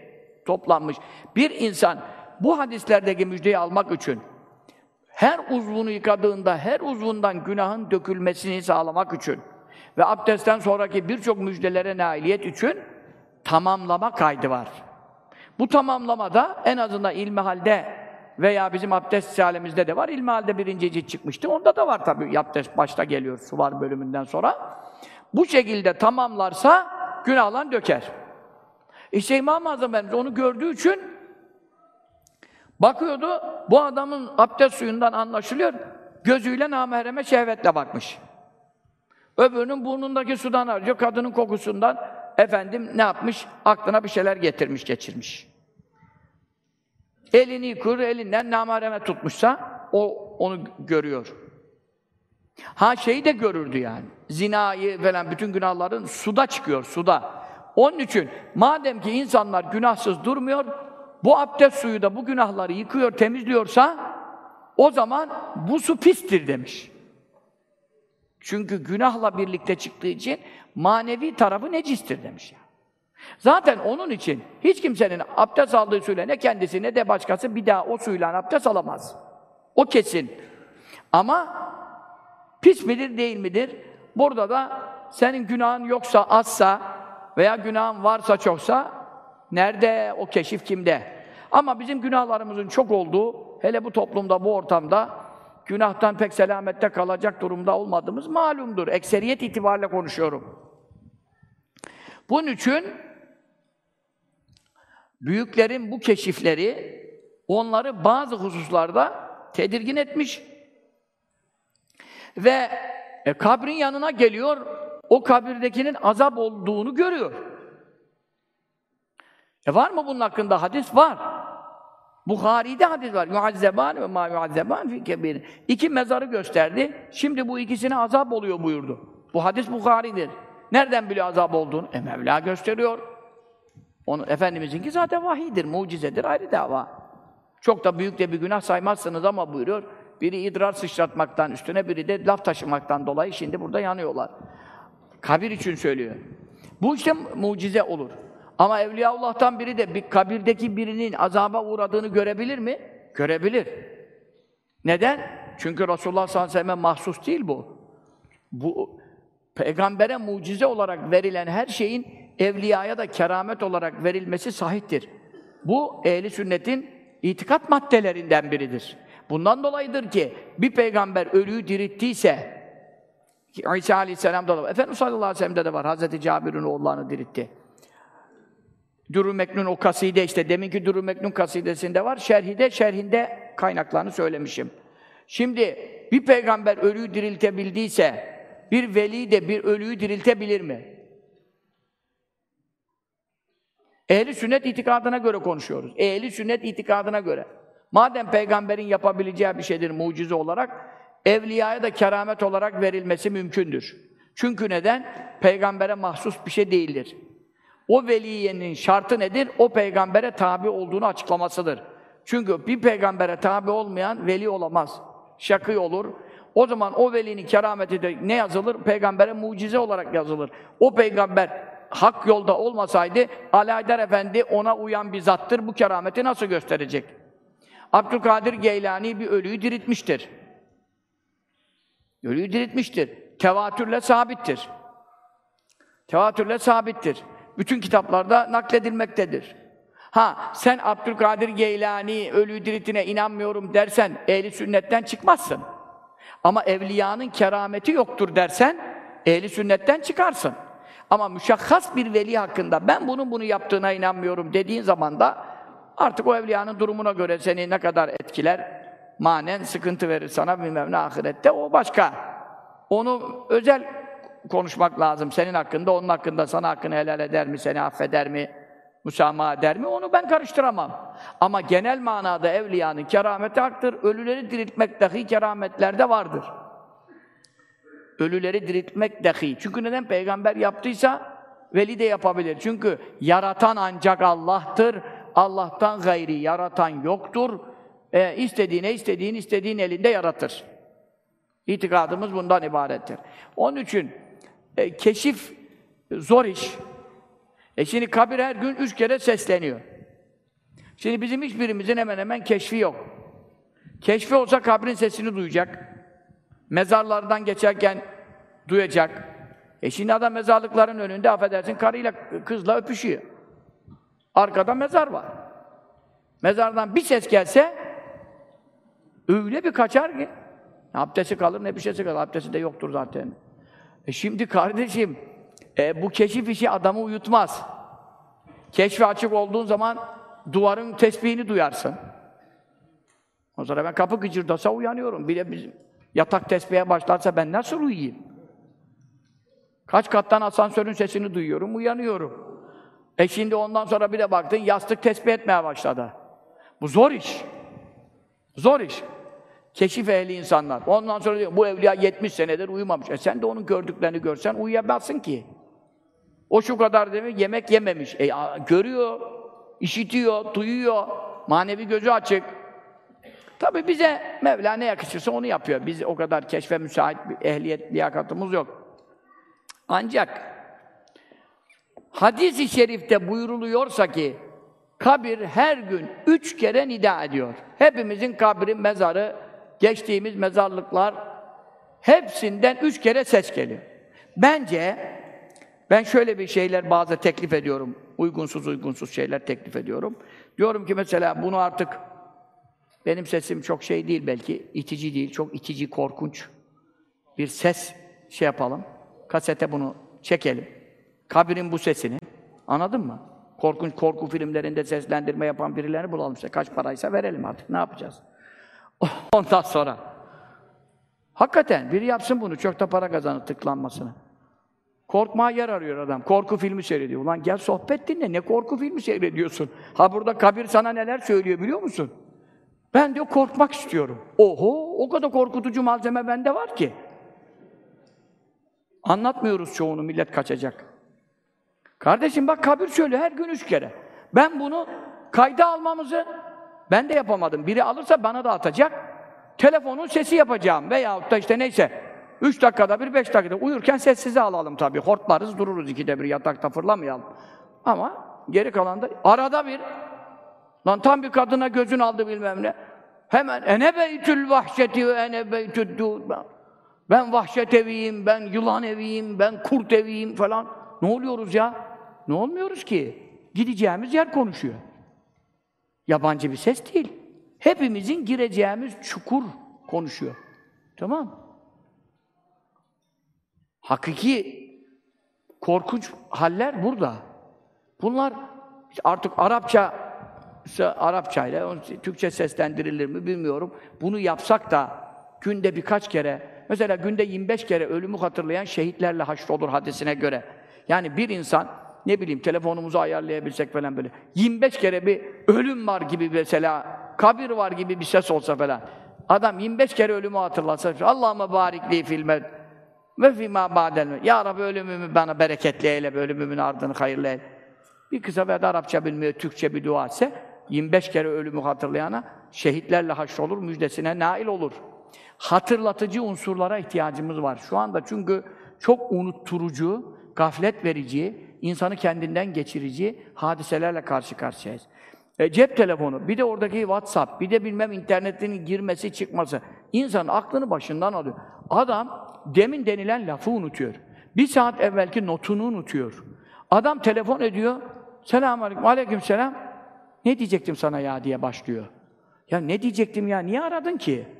toplanmış. Bir insan bu hadislerdeki müjdeyi almak için her uzvunu yıkadığında her uzvundan günahın dökülmesini sağlamak için ve abdestten sonraki birçok müjdelere nailiyet için tamamlama kaydı var. Bu tamamlamada en azından ilmihalde veya bizim abdest risalemizde de var. İlmihalde birinci cilt çıkmıştı. Onda da var tabii abdest başta geliyor su var bölümünden sonra. Bu şekilde tamamlarsa günahlan döker. İşte İmam-ı Azam Efendimiz onu gördüğü için bakıyordu, bu adamın abdest suyundan anlaşılıyor, gözüyle namahreme şehvetle bakmış. Öbürünün burnundaki sudan harcıyor, kadının kokusundan efendim ne yapmış? Aklına bir şeyler getirmiş, geçirmiş. Elini yıkıyor, elinden namareme tutmuşsa o onu görüyor. Ha şeyi de görürdü yani. Zinayı falan bütün günahların suda çıkıyor, suda. Onun için madem ki insanlar günahsız durmuyor, bu abdest suyu da bu günahları yıkıyor, temizliyorsa o zaman bu su pistir demiş. Çünkü günahla birlikte çıktığı için manevi tarafı necistir demiş. Zaten onun için hiç kimsenin abdest aldığı suyla ne kendisi ne de başkası bir daha o suyla abdest alamaz. O kesin. Ama pis midir değil midir? Burada da senin günahın yoksa azsa veya günahın varsa çoksa nerede o keşif kimde? Ama bizim günahlarımızın çok olduğu hele bu toplumda bu ortamda günahtan pek selamette kalacak durumda olmadığımız malumdur. Ekseriyet itibariyle konuşuyorum. Bunun için büyüklerin bu keşifleri onları bazı hususlarda tedirgin etmiş ve e, kabrin yanına geliyor, o kabirdekinin azap olduğunu görüyor. E var mı bunun hakkında hadis? Var. Bukhari'de hadis var. Muazzeban ve ma muazzeban fi kebir. İki mezarı gösterdi. Şimdi bu ikisine azap oluyor buyurdu. Bu hadis Bukhari'dir. Nereden biliyor azap olduğunu? E Mevla gösteriyor. Onu, Efendimiz'inki zaten vahidir, mucizedir, ayrı dava. Çok da büyük de bir günah saymazsınız ama buyuruyor, biri idrar sıçratmaktan üstüne, biri de laf taşımaktan dolayı şimdi burada yanıyorlar. Kabir için söylüyor. Bu işte mucize olur. Ama Evliyaullah'tan biri de bir kabirdeki birinin azaba uğradığını görebilir mi? Görebilir. Neden? Çünkü Resulullah sallallahu aleyhi ve sellem'e mahsus değil bu. Bu peygambere mucize olarak verilen her şeyin evliyaya da keramet olarak verilmesi sahiptir. Bu ehli sünnetin itikat maddelerinden biridir. Bundan dolayıdır ki bir peygamber ölüyü dirittiyse İsa Aleyhisselam'da da var. Efendimiz sallallahu aleyhi ve sellem'de de var. Hazreti Cabir'in oğullarını diritti. Dürü Meknun o kaside işte deminki Dürü Meknun kasidesinde var. Şerhide şerhinde kaynaklarını söylemişim. Şimdi bir peygamber ölüyü diriltebildiyse bir veli de bir ölüyü diriltebilir mi? Ehli sünnet itikadına göre konuşuyoruz. Ehli sünnet itikadına göre. Madem peygamberin yapabileceği bir şeydir mucize olarak, evliyaya da keramet olarak verilmesi mümkündür. Çünkü neden? Peygambere mahsus bir şey değildir. O veliyenin şartı nedir? O peygambere tabi olduğunu açıklamasıdır. Çünkü bir peygambere tabi olmayan veli olamaz. Şakı olur. O zaman o velinin kerameti de ne yazılır? Peygambere mucize olarak yazılır. O peygamber hak yolda olmasaydı Haydar Efendi ona uyan bir zattır. Bu kerameti nasıl gösterecek? Abdülkadir Geylani bir ölüyü diriltmiştir. Ölüyü diriltmiştir. Tevatürle sabittir. Tevatürle sabittir. Bütün kitaplarda nakledilmektedir. Ha sen Abdülkadir Geylani ölüyü diriltine inanmıyorum dersen ehli sünnetten çıkmazsın. Ama evliyanın kerameti yoktur dersen ehli sünnetten çıkarsın. Ama müşahhas bir veli hakkında ben bunun bunu yaptığına inanmıyorum dediğin zaman da artık o evliyanın durumuna göre seni ne kadar etkiler, manen sıkıntı verir sana bilmem ne ahirette o başka. Onu özel konuşmak lazım. Senin hakkında, onun hakkında sana hakkını helal eder mi, seni affeder mi, müsamaha eder mi? Onu ben karıştıramam. Ama genel manada evliyanın kerameti haktır. Ölüleri diriltmek dahi kerametlerde vardır. Ölüleri diriltmek dahi. Çünkü neden? Peygamber yaptıysa veli de yapabilir. Çünkü yaratan ancak Allah'tır. Allah'tan gayri yaratan yoktur. E, istediğine istediğin istediğin elinde yaratır. İtikadımız bundan ibarettir. Onun için e, keşif zor iş. E şimdi kabir her gün üç kere sesleniyor. Şimdi bizim hiçbirimizin hemen hemen keşfi yok. Keşfi olsa kabrin sesini duyacak. Mezarlardan geçerken duyacak. E şimdi adam mezarlıkların önünde affedersin karıyla kızla öpüşüyor. Arkada mezar var. Mezardan bir ses gelse öyle bir kaçar ki ne abdesti kalır ne bir şeysi kalır. Abdesti de yoktur zaten. E şimdi kardeşim e, bu keşif işi adamı uyutmaz. Keşfi açık olduğun zaman duvarın tesbihini duyarsın. O zaman ben kapı gıcırdasa uyanıyorum. Bir de bizim yatak tesbihe başlarsa ben nasıl uyuyayım? Kaç kattan asansörün sesini duyuyorum, uyanıyorum. E şimdi ondan sonra bir de baktın yastık tesbih etmeye başladı. Bu zor iş. Zor iş. Keşif ehli insanlar. Ondan sonra diyor, bu evliya 70 senedir uyumamış. E sen de onun gördüklerini görsen uyuyamazsın ki. O şu kadar demek yemek yememiş. E görüyor, işitiyor, duyuyor. Manevi gözü açık. Tabii bize Mevla ne yakışırsa onu yapıyor. Biz o kadar keşfe müsait bir ehliyet, liyakatımız yok. Ancak hadis-i şerifte buyuruluyorsa ki kabir her gün üç kere nida ediyor. Hepimizin kabri, mezarı, geçtiğimiz mezarlıklar hepsinden üç kere ses geliyor. Bence ben şöyle bir şeyler bazı teklif ediyorum. Uygunsuz uygunsuz şeyler teklif ediyorum. Diyorum ki mesela bunu artık benim sesim çok şey değil belki, itici değil, çok itici, korkunç bir ses şey yapalım. Kasete bunu çekelim. Kabirin bu sesini. Anladın mı? Korkunç korku filmlerinde seslendirme yapan birilerini bulalım işte. Kaç paraysa verelim artık. Ne yapacağız? Ondan sonra. Hakikaten biri yapsın bunu. Çok da para kazanır tıklanmasını. Korkmaya yer arıyor adam. Korku filmi seyrediyor. Ulan gel sohbet dinle. Ne korku filmi seyrediyorsun? Ha burada kabir sana neler söylüyor biliyor musun? Ben diyor korkmak istiyorum. Oho, o kadar korkutucu malzeme bende var ki. Anlatmıyoruz çoğunu, millet kaçacak. Kardeşim bak kabir söylüyor her gün üç kere. Ben bunu kayda almamızı ben de yapamadım. Biri alırsa bana da atacak. Telefonun sesi yapacağım veyahut da işte neyse. Üç dakikada bir, beş dakikada uyurken sessize alalım tabii. Hortlarız, dururuz ikide bir yatakta fırlamayalım. Ama geri kalan da arada bir Lan tam bir kadına gözün aldı bilmem ne. Hemen ene beytül vahşeti ve ene beytül Ben vahşet eviyim, ben yılan eviyim, ben kurt eviyim falan. Ne oluyoruz ya? Ne olmuyoruz ki? Gideceğimiz yer konuşuyor. Yabancı bir ses değil. Hepimizin gireceğimiz çukur konuşuyor. Tamam Hakiki korkunç haller burada. Bunlar artık Arapça Arapçayla, Türkçe seslendirilir mi bilmiyorum. Bunu yapsak da günde birkaç kere, mesela günde 25 kere ölümü hatırlayan şehitlerle olur hadisine göre. Yani bir insan, ne bileyim telefonumuzu ayarlayabilsek falan böyle, 25 kere bir ölüm var gibi mesela, kabir var gibi bir ses olsa falan. Adam 25 kere ölümü hatırlatsa, Allah'ıma barikli filme ve fîmâ ba'del Ya Rabbi ölümümü bana bereketli eyle, ölümümün ardını hayırlı eyle. Bir kısa veya Arapça bilmiyor, Türkçe bir dua etse, 25 kere ölümü hatırlayana şehitlerle olur müjdesine nail olur. Hatırlatıcı unsurlara ihtiyacımız var. Şu anda çünkü çok unutturucu, gaflet verici, insanı kendinden geçirici hadiselerle karşı karşıyayız. E, cep telefonu, bir de oradaki WhatsApp, bir de bilmem internetin girmesi çıkması. İnsanın aklını başından alıyor. Adam demin denilen lafı unutuyor. Bir saat evvelki notunu unutuyor. Adam telefon ediyor. Selamun aleyküm, aleyküm selam. Ne diyecektim sana ya diye başlıyor. Ya ne diyecektim ya? Niye aradın ki?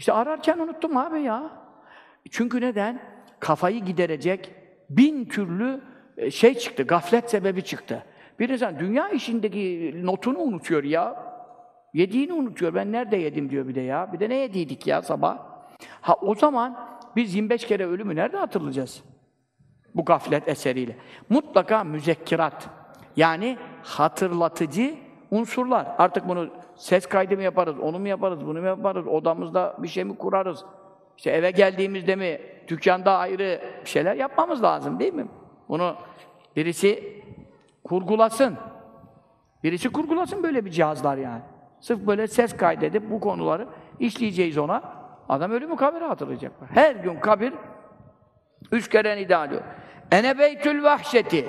İşte ararken unuttum abi ya. Çünkü neden? Kafayı giderecek bin türlü e, şey çıktı, gaflet sebebi çıktı. Bir insan dünya işindeki notunu unutuyor ya. Yediğini unutuyor. Ben nerede yedim diyor bir de ya. Bir de ne yediydik ya sabah? Ha o zaman biz 25 kere ölümü nerede hatırlayacağız? Bu gaflet eseriyle. Mutlaka müzekkirat. Yani hatırlatıcı unsurlar. Artık bunu ses kaydı mı yaparız, onu mu yaparız, bunu mu yaparız, odamızda bir şey mi kurarız? İşte eve geldiğimizde mi dükkanda ayrı bir şeyler yapmamız lazım değil mi? Bunu birisi kurgulasın. Birisi kurgulasın böyle bir cihazlar yani. Sırf böyle ses kaydedip bu konuları işleyeceğiz ona. Adam ölümü kabire hatırlayacak. Her gün kabir üç kere nida ediyor. Ene beytül vahşeti.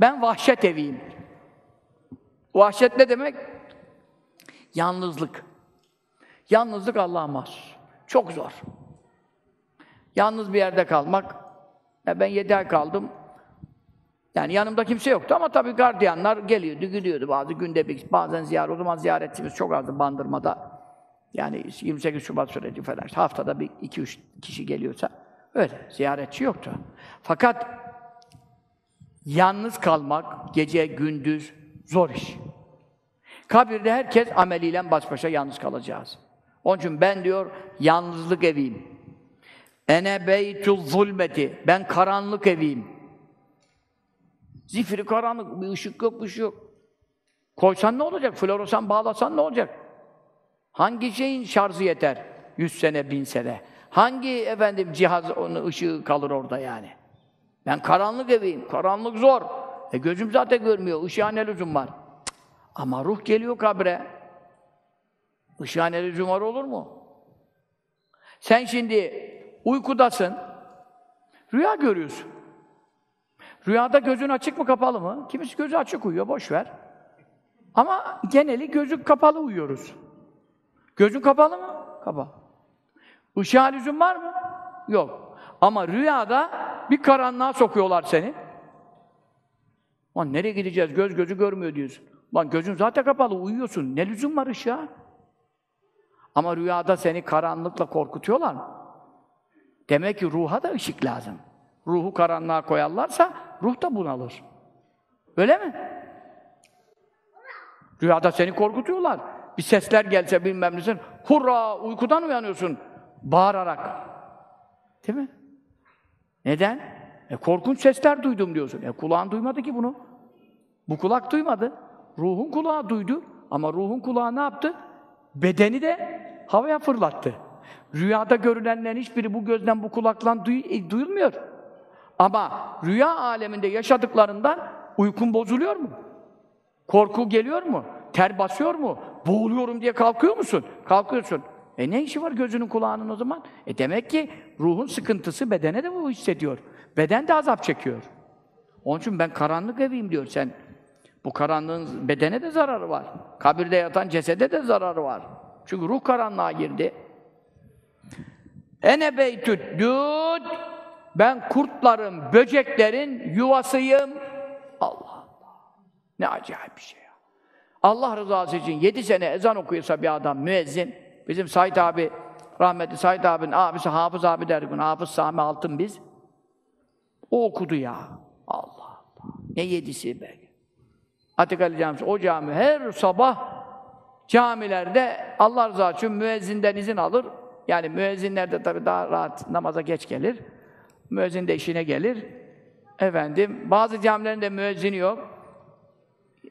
Ben vahşet eviyim. Vahşet ne demek? Yalnızlık. Yalnızlık Allah'a mahsus. Çok zor. Yalnız bir yerde kalmak. Ya ben yedi ay kaldım. Yani yanımda kimse yoktu ama tabii gardiyanlar geliyordu, gidiyordu bazı günde bir, bazen ziyaret. O zaman ziyaretçimiz çok azdı Bandırma'da. Yani 28 Şubat süreci falan. İşte haftada bir iki üç kişi geliyorsa öyle. Ziyaretçi yoktu. Fakat yalnız kalmak gece gündüz zor iş. Kabirde herkes ameliyle baş başa yalnız kalacağız. Onun için ben diyor yalnızlık eviyim. Ene beytul zulmeti. Ben karanlık eviyim. Zifiri karanlık, bir ışık yok, bir şey yok. Koysan ne olacak? Floresan bağlasan ne olacak? Hangi şeyin şarjı yeter? Yüz sene, bin sene. Hangi efendim cihaz, onun ışığı kalır orada yani? Ben karanlık eviyim, karanlık zor. E gözüm zaten görmüyor, ışığa ne lüzum var? Ama ruh geliyor kabre. Işığa ne lüzum var olur mu? Sen şimdi uykudasın, rüya görüyorsun. Rüyada gözün açık mı kapalı mı? Kimisi gözü açık uyuyor, boş ver. Ama geneli gözü kapalı uyuyoruz. Gözün kapalı mı? Kapalı. Işığa lüzum var mı? Yok. Ama rüyada bir karanlığa sokuyorlar seni. Lan nereye gideceğiz? Göz gözü görmüyor diyorsun. Lan gözün zaten kapalı, uyuyorsun. Ne lüzum var ışığa? Ama rüyada seni karanlıkla korkutuyorlar? Demek ki ruha da ışık lazım. Ruhu karanlığa koyarlarsa ruh da bunalır. Öyle mi? Rüyada seni korkutuyorlar. Bir sesler gelse bilmem nesin, hurra uykudan uyanıyorsun bağırarak. Değil mi? Neden? E korkunç sesler duydum diyorsun. E kulağın duymadı ki bunu. Bu kulak duymadı. Ruhun kulağı duydu. Ama ruhun kulağı ne yaptı? Bedeni de havaya fırlattı. Rüyada görünenlerin hiçbiri bu gözden, bu kulaktan duy e, duyulmuyor. Ama rüya aleminde yaşadıklarından uykun bozuluyor mu? Korku geliyor mu? Ter basıyor mu? Boğuluyorum diye kalkıyor musun? Kalkıyorsun. E ne işi var gözünün kulağının o zaman? E demek ki ruhun sıkıntısı bedene de bu hissediyor. Beden de azap çekiyor. Onun için ben karanlık eviyim diyor sen. Bu karanlığın bedene de zararı var. Kabirde yatan cesede de zararı var. Çünkü ruh karanlığa girdi. Ene beytüd dud ben kurtların, böceklerin yuvasıyım. Allah Allah. Ne acayip bir şey ya. Allah rızası için yedi sene ezan okuyorsa bir adam müezzin, bizim Said abi, rahmetli Said abinin abisi Hafız abi derdik bunu, Hafız Sami Altın biz. O okudu ya. Allah Allah. Ne yedisi be. Atik Ali Camisi, o cami her sabah camilerde Allah rızası için müezzinden izin alır. Yani müezzinler de tabii daha rahat namaza geç gelir. Müezzin de işine gelir. Efendim, bazı camilerinde müezzini yok.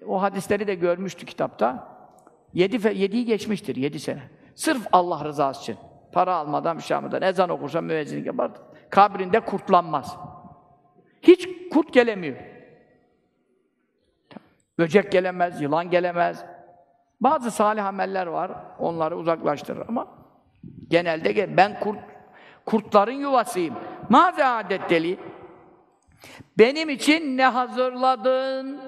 O hadisleri de görmüştü kitapta. Yedi, yediyi geçmiştir, yedi sene. Sırf Allah rızası için. Para almadan, bir şey almadan, ezan okursa müezzinlik yapar. Kabrinde kurtlanmaz. Hiç kurt gelemiyor. Böcek gelemez, yılan gelemez. Bazı salih ameller var, onları uzaklaştırır ama genelde gel ben kurt kurtların yuvasıyım. Maze adetteli. Benim için ne hazırladın?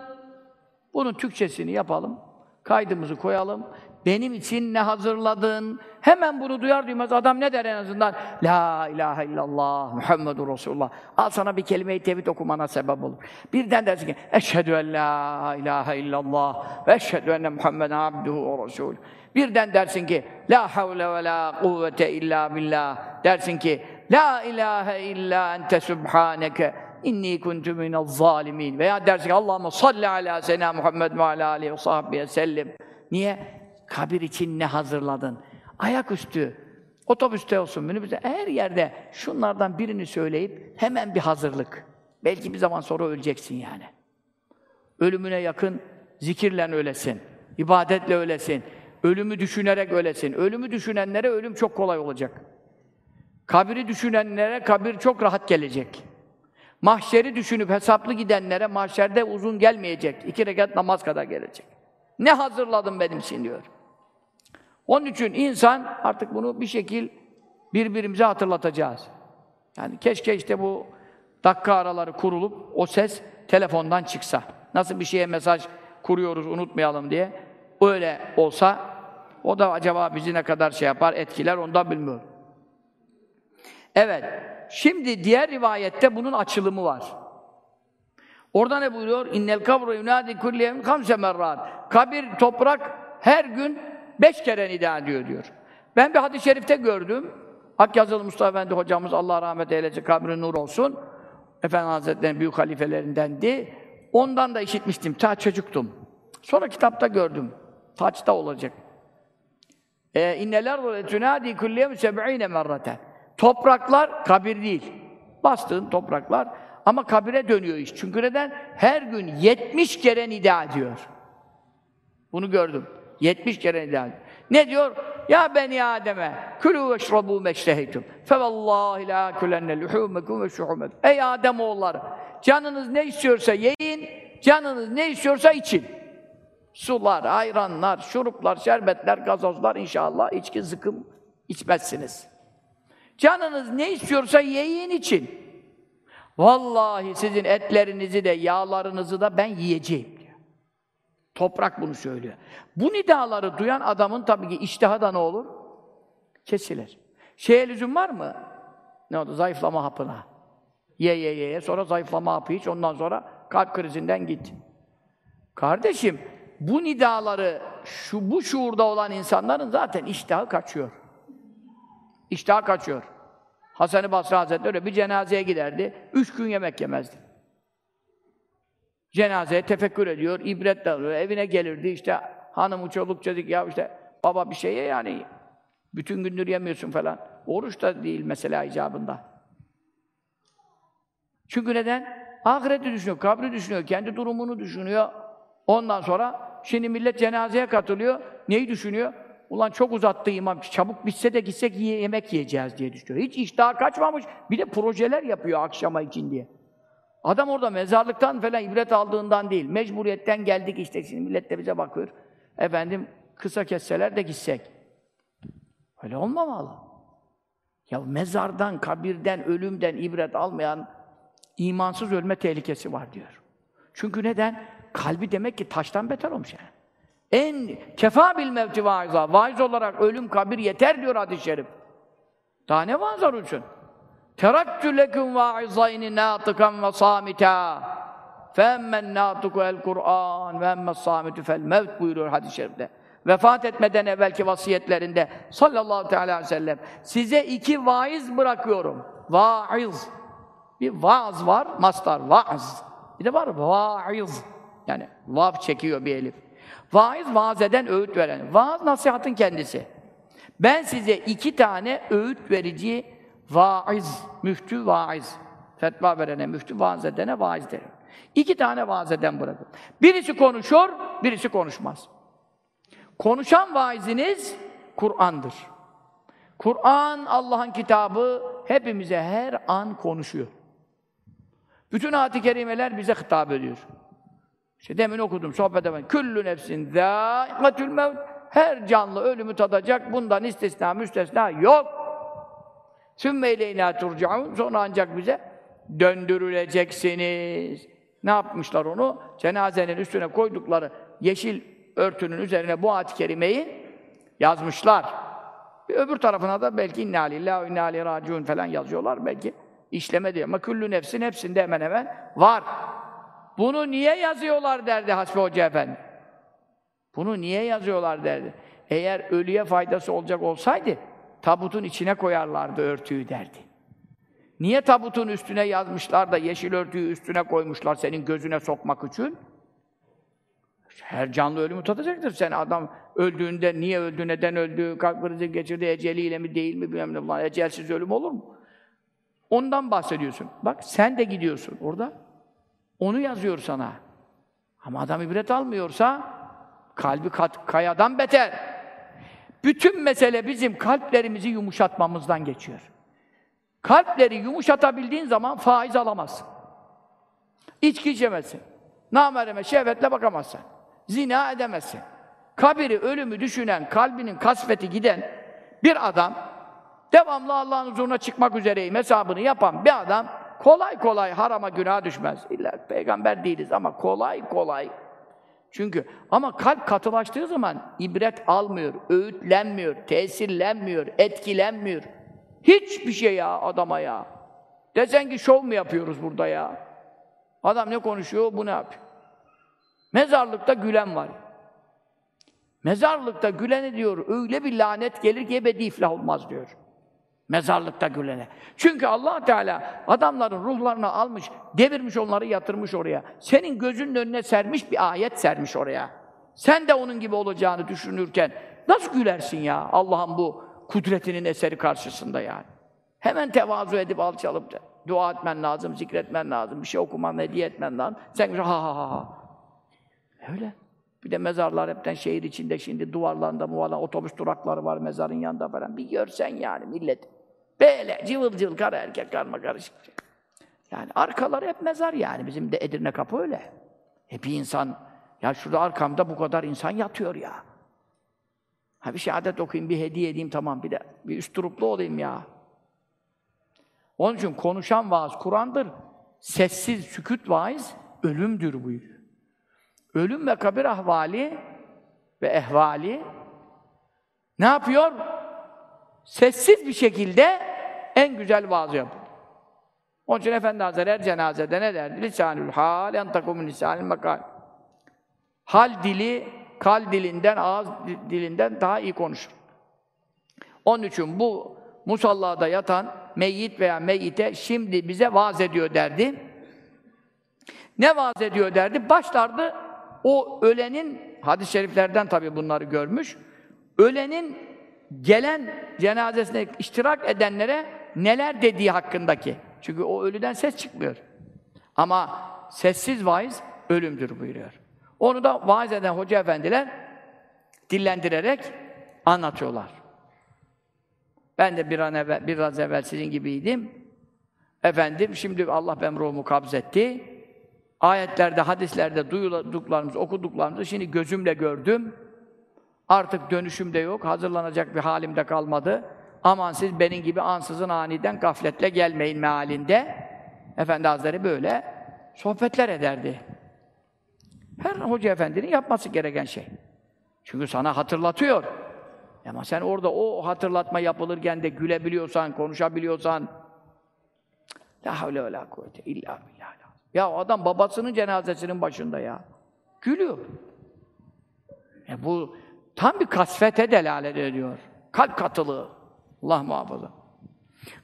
Bunun Türkçesini yapalım. Kaydımızı koyalım. Benim için ne hazırladın? Hemen bunu duyar duymaz adam ne der en azından? La ilahe illallah Muhammedur Resulullah. Al sana bir kelime-i tevhid okumana sebep olur. Birden dersin ki Eşhedü en la ilahe illallah ve eşhedü enne Muhammeden abduhu ve resulü. Birden dersin ki La havle ve la kuvvete illa billah. Dersin ki La ilahe illa ente subhaneke inni kuntu minel zalimin. Veya dersin ki Allahümme salli ala sena Muhammed ve ala aleyhi ve sahbihi sellem. Niye? Kabir için ne hazırladın? Ayaküstü, otobüste olsun, minibüste, her yerde şunlardan birini söyleyip hemen bir hazırlık. Belki bir zaman sonra öleceksin yani. Ölümüne yakın zikirle ölesin, ibadetle ölesin, ölümü düşünerek ölesin. Ölümü düşünenlere ölüm çok kolay olacak. Kabiri düşünenlere kabir çok rahat gelecek. Mahşeri düşünüp hesaplı gidenlere mahşerde uzun gelmeyecek. İki rekat namaz kadar gelecek. Ne hazırladım benim için diyor. Onun için insan artık bunu bir şekil birbirimize hatırlatacağız. Yani keşke işte bu dakika araları kurulup o ses telefondan çıksa. Nasıl bir şeye mesaj kuruyoruz unutmayalım diye. Öyle olsa o da acaba bizi ne kadar şey yapar, etkiler ondan bilmiyorum. Evet. Şimdi diğer rivayette bunun açılımı var. Orada ne buyuruyor? İnnel kabru yunadi kulli yevmin hamse merrat. Kabir, toprak her gün beş kere nida ediyor diyor. Ben bir hadis-i şerifte gördüm. Akyazılı Mustafa Efendi hocamız Allah rahmet eylesin, kabri nur olsun. Efendi Hazretleri'nin büyük halifelerindendi. Ondan da işitmiştim, ta çocuktum. Sonra kitapta gördüm. Taçta olacak. E, İnneler ve tunadi kulliyem seb'ine merraten. Topraklar kabir değil. Bastığın topraklar ama kabire dönüyor iş. Çünkü neden? Her gün 70 kere nida ediyor. Bunu gördüm. 70 kere nida. Ne diyor? Ya beni Adem'e külü ve şrabu meşteheytum. Fe vallahi la kulenne luhumekum ve şuhumekum. Ey Adem oğulları! Canınız ne istiyorsa yiyin, canınız ne istiyorsa için. Sular, ayranlar, şuruplar, şerbetler, gazozlar inşallah içki zıkım içmezsiniz. Canınız ne istiyorsa yiyin için. Vallahi sizin etlerinizi de yağlarınızı da ben yiyeceğim. Toprak bunu söylüyor. Bu nidaları duyan adamın tabii ki iştihada ne olur? Kesilir. Şeye lüzum var mı? Ne oldu? Zayıflama hapına. Ye ye ye ye. Sonra zayıflama hapı iç. Ondan sonra kalp krizinden git. Kardeşim, bu nidaları şu bu şuurda olan insanların zaten iştahı kaçıyor. İştah kaçıyor. Hasan-ı Basri Hazretleri bir cenazeye giderdi. Üç gün yemek yemezdi. Cenazeye tefekkür ediyor, ibret alıyor. Evine gelirdi işte hanımı çoluk çocuk ya işte baba bir şeye yani bütün gündür yemiyorsun falan. Oruç da değil mesela icabında. Çünkü neden? Ahireti düşünüyor, kabri düşünüyor, kendi durumunu düşünüyor. Ondan sonra şimdi millet cenazeye katılıyor. Neyi düşünüyor? Ulan çok uzattı imam, çabuk bitse de gitsek yemek yiyeceğiz diye düşünüyor. Hiç iştah kaçmamış, bir de projeler yapıyor akşama için diye. Adam orada mezarlıktan falan ibret aldığından değil, mecburiyetten geldik işte, şimdi millet de bize bakıyor. Efendim, kısa kesseler de gitsek. Öyle olmamalı. Ya mezardan, kabirden, ölümden ibret almayan imansız ölme tehlikesi var diyor. Çünkü neden? Kalbi demek ki taştan beter olmuş yani. En kefa bil mevti. Vaiz olarak ölüm, kabir yeter diyor hadis-i şerif. Daha ne vaazlar için? Teraktü leküm vaizayni nâtıkan ve sâmitâ. Kur'an ve emmel sâmitu fel mevt buyuruyor hadis-i şerifte. Vefat etmeden evvelki vasiyetlerinde sallallahu teala aleyhi ve sellem size iki vaiz bırakıyorum. Vaiz. Bir vaaz var, mastar, vaaz. Bir de var vaiz. Yani vav çekiyor bir elif. Vaiz, vaaz eden, öğüt veren. Vaaz, nasihatın kendisi. Ben size iki tane öğüt verici vaiz, müftü vaiz. Fetva verene müftü, vaaz edene vaiz derim. İki tane vaaz eden bırakın. Birisi konuşur, birisi konuşmaz. Konuşan vaiziniz Kur'an'dır. Kur'an, Allah'ın kitabı hepimize her an konuşuyor. Bütün ayet-i kerimeler bize hitap ediyor. İşte demin okudum, sohbet edemem. Küllü nefsin zâikatül mevt. Her canlı ölümü tadacak, bundan istisna, müstesna yok. Sümme ileyna turcaun. Sonra ancak bize döndürüleceksiniz. Ne yapmışlar onu? Cenazenin üstüne koydukları yeşil örtünün üzerine bu ayet-i kerimeyi yazmışlar. Bir öbür tarafına da belki inna lillahi inna ileyhi falan yazıyorlar belki. işleme diyor. Ama küllü nefsin hepsinde hemen hemen var. Bunu niye yazıyorlar derdi Hasbi Hoca Efendi. Bunu niye yazıyorlar derdi. Eğer ölüye faydası olacak olsaydı tabutun içine koyarlardı örtüyü derdi. Niye tabutun üstüne yazmışlar da yeşil örtüyü üstüne koymuşlar senin gözüne sokmak için? Her canlı ölümü tadacaktır. Sen adam öldüğünde niye öldü, neden öldü, kalp krizi geçirdi, eceliyle mi değil mi bilmem ne falan. Ecelsiz ölüm olur mu? Ondan bahsediyorsun. Bak sen de gidiyorsun orada. Onu yazıyor sana. Ama adam ibret almıyorsa kalbi kat, kayadan beter. Bütün mesele bizim kalplerimizi yumuşatmamızdan geçiyor. Kalpleri yumuşatabildiğin zaman faiz alamazsın. İçki içemezsin. Namereme şehvetle bakamazsın. Zina edemezsin. Kabiri, ölümü düşünen, kalbinin kasveti giden bir adam, devamlı Allah'ın huzuruna çıkmak üzereyim hesabını yapan bir adam, kolay kolay harama günah düşmez. İlla peygamber değiliz ama kolay kolay. Çünkü ama kalp katılaştığı zaman ibret almıyor, öğütlenmiyor, tesirlenmiyor, etkilenmiyor. Hiçbir şey ya adama ya. Desen ki şov mu yapıyoruz burada ya? Adam ne konuşuyor, bu ne yapıyor? Mezarlıkta gülen var. Mezarlıkta gülene diyor, öyle bir lanet gelir ki ebedi iflah olmaz diyor. Mezarlıkta gülene. Çünkü allah Teala adamların ruhlarını almış, devirmiş onları yatırmış oraya. Senin gözünün önüne sermiş bir ayet sermiş oraya. Sen de onun gibi olacağını düşünürken nasıl gülersin ya Allah'ın bu kudretinin eseri karşısında yani. Hemen tevazu edip alçalıp dua etmen lazım, zikretmen lazım, bir şey okuman, hediye etmen lazım. Sen ha ha ha ha. Öyle. Bir de mezarlar hepten şehir içinde şimdi duvarlarında muvalan otobüs durakları var mezarın yanında falan. Bir görsen yani millet. Böyle cıvıl cıvıl kara erkek karma karışık. Yani arkaları hep mezar yani. Bizim de Edirne kapı öyle. E bir insan, ya şurada arkamda bu kadar insan yatıyor ya. Ha bir şehadet okuyayım, bir hediye edeyim tamam. Bir de bir üst duruplu olayım ya. Onun için konuşan vaaz Kur'an'dır. Sessiz, sükut vaiz ölümdür buyuruyor. Ölüm ve kabir ahvali ve ehvali ne yapıyor? Sessiz bir şekilde en güzel vaazı yapıyor. Onun için Efendi Hazretleri her cenazede ne derdi? Lisanül hal, entakumun lisanül makal. Hal dili, kal dilinden, ağız dilinden daha iyi konuşur. Onun için bu musallada yatan meyyit veya meyyite şimdi bize vaaz ediyor derdi. Ne vaaz ediyor derdi? Başlardı o ölenin, hadis-i şeriflerden tabii bunları görmüş, ölenin gelen cenazesine iştirak edenlere neler dediği hakkındaki. Çünkü o ölüden ses çıkmıyor. Ama sessiz vaiz ölümdür buyuruyor. Onu da vaaz eden hoca efendiler dillendirerek anlatıyorlar. Ben de bir an evvel, biraz evvel sizin gibiydim. Efendim, şimdi Allah benim ruhumu kabzetti. Ayetlerde, hadislerde duyduklarımızı, okuduklarımızı şimdi gözümle gördüm. Artık dönüşüm de yok, hazırlanacak bir halim de kalmadı. Aman siz benim gibi ansızın aniden gafletle gelmeyin mealinde. Efendi Hazretleri böyle sohbetler ederdi. Her hoca efendinin yapması gereken şey. Çünkü sana hatırlatıyor. Ama sen orada o hatırlatma yapılırken de gülebiliyorsan, konuşabiliyorsan La havle ve la kuvvete illa billah. Ya adam babasının cenazesinin başında ya. Gülüyor. E bu tam bir kasvete delalet ediyor. Kalp katılığı. Allah muhafaza.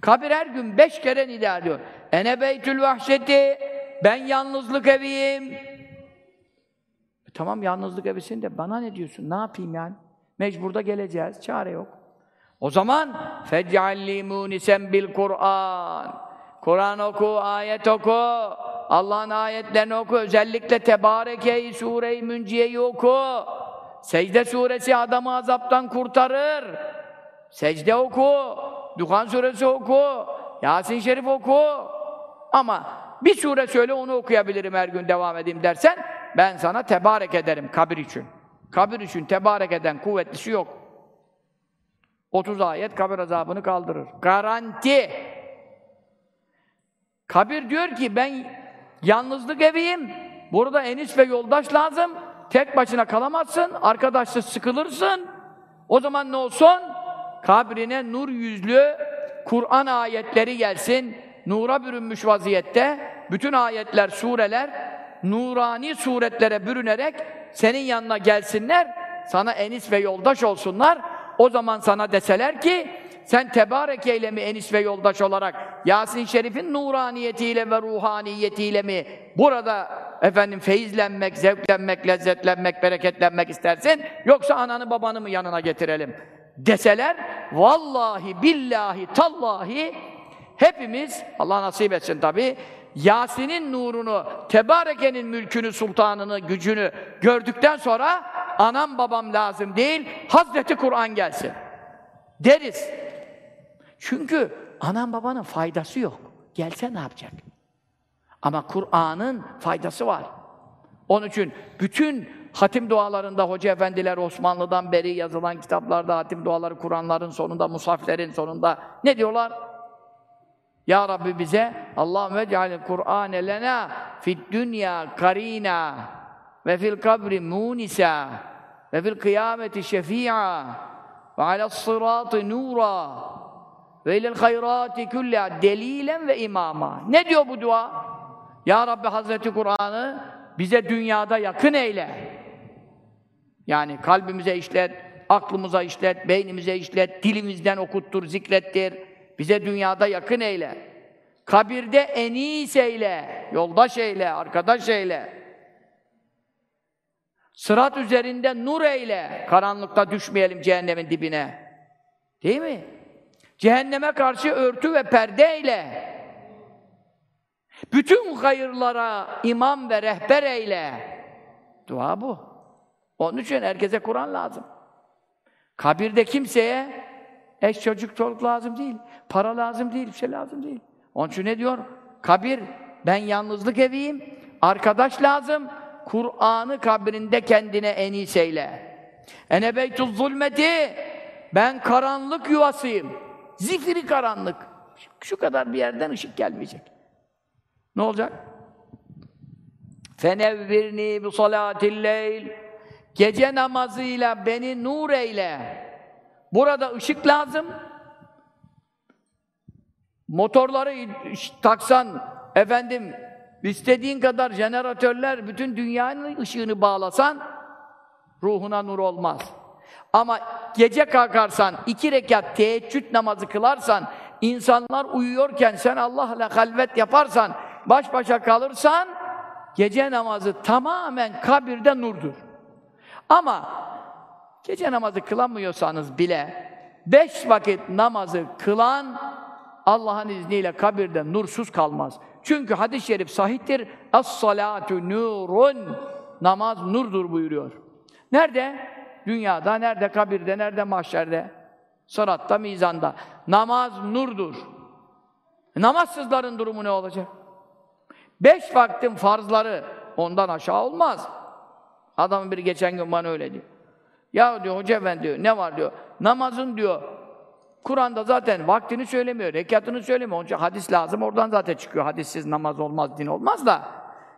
Kabir her gün beş kere nida ediyor. Ene beytül vahşeti. Ben yalnızlık eviyim. E tamam yalnızlık evisin de bana ne diyorsun? Ne yapayım yani? Mecburda geleceğiz. Çare yok. O zaman fec'alli munisen bil Kur'an. Kur'an oku, ayet oku. Allah'ın ayetlerini oku. Özellikle Tebareke-i Sure-i Münciye'yi oku. Secde suresi adamı azaptan kurtarır. Secde oku. Duhan suresi oku. Yasin Şerif oku. Ama bir sure söyle onu okuyabilirim her gün devam edeyim dersen ben sana tebarek ederim kabir için. Kabir için tebarek eden kuvvetlisi yok. 30 ayet kabir azabını kaldırır. Garanti. Kabir diyor ki ben yalnızlık eviyim. Burada enis ve yoldaş lazım. Tek başına kalamazsın. Arkadaşla sıkılırsın. O zaman ne olsun? Kabrine nur yüzlü Kur'an ayetleri gelsin. Nura bürünmüş vaziyette. Bütün ayetler, sureler nurani suretlere bürünerek senin yanına gelsinler. Sana enis ve yoldaş olsunlar. O zaman sana deseler ki sen tebarekeyle mi enis ve yoldaş olarak Yasin Şerif'in nuraniyetiyle ve ruhaniyetiyle mi burada efendim feyizlenmek, zevklenmek, lezzetlenmek, bereketlenmek istersin yoksa ananı babanı mı yanına getirelim deseler vallahi billahi tallahi hepimiz Allah nasip etsin tabi Yasin'in nurunu, Tebareke'nin mülkünü, sultanını, gücünü gördükten sonra anam babam lazım değil, Hazreti Kur'an gelsin. Deriz. Çünkü Anan babanın faydası yok. Gelse ne yapacak? Ama Kur'an'ın faydası var. Onun için bütün hatim dualarında hoca efendiler Osmanlı'dan beri yazılan kitaplarda hatim duaları Kur'anların sonunda, musaflerin sonunda ne diyorlar? Ya Rabbi bize Allahümme cealil Kur'an lena fid dünya karina ve fil kabri munisa ve fil kıyameti şefi'a ve alas sıratı nura ve ilel hayrati kulliha delilen ve imama. Ne diyor bu dua? Ya Rabbi Hazreti Kur'an'ı bize dünyada yakın eyle. Yani kalbimize işlet, aklımıza işlet, beynimize işlet, dilimizden okuttur, zikrettir. Bize dünyada yakın eyle. Kabirde enis eyle, yoldaş eyle, arkadaş eyle. Sırat üzerinde nur eyle. Karanlıkta düşmeyelim cehennemin dibine. Değil mi? Cehenneme karşı örtü ve perde eyle. Bütün hayırlara imam ve rehber eyle. Dua bu. Onun için herkese Kur'an lazım. Kabirde kimseye eş çocuk çoluk lazım değil. Para lazım değil, bir şey lazım değil. Onun için ne diyor? Kabir, ben yalnızlık eviyim, arkadaş lazım, Kur'an'ı kabrinde kendine en iyi eyle. Ene zulmeti, ben karanlık yuvasıyım. Zifiri karanlık. Şu kadar bir yerden ışık gelmeyecek. Ne olacak? Fenevvirni bi salatil leyl. Gece namazıyla beni nur eyle. Burada ışık lazım. Motorları taksan, efendim, istediğin kadar jeneratörler, bütün dünyanın ışığını bağlasan, ruhuna nur olmaz. Ama gece kalkarsan, iki rekat teheccüd namazı kılarsan, insanlar uyuyorken sen Allah'la halvet yaparsan, baş başa kalırsan, gece namazı tamamen kabirde nurdur. Ama gece namazı kılamıyorsanız bile, beş vakit namazı kılan, Allah'ın izniyle kabirde nursuz kalmaz. Çünkü hadis-i şerif sahihtir. Es-salatu nurun. Namaz nurdur buyuruyor. Nerede? Dünyada, nerede kabirde, nerede mahşerde? Sıratta, mizanda. Namaz nurdur. Namazsızların durumu ne olacak? Beş vaktin farzları ondan aşağı olmaz. Adamın biri geçen gün bana öyle diyor. Ya diyor hoca ben diyor ne var diyor. Namazın diyor Kur'an'da zaten vaktini söylemiyor, rekatını söylemiyor. Onun için hadis lazım, oradan zaten çıkıyor. Hadissiz namaz olmaz, din olmaz da.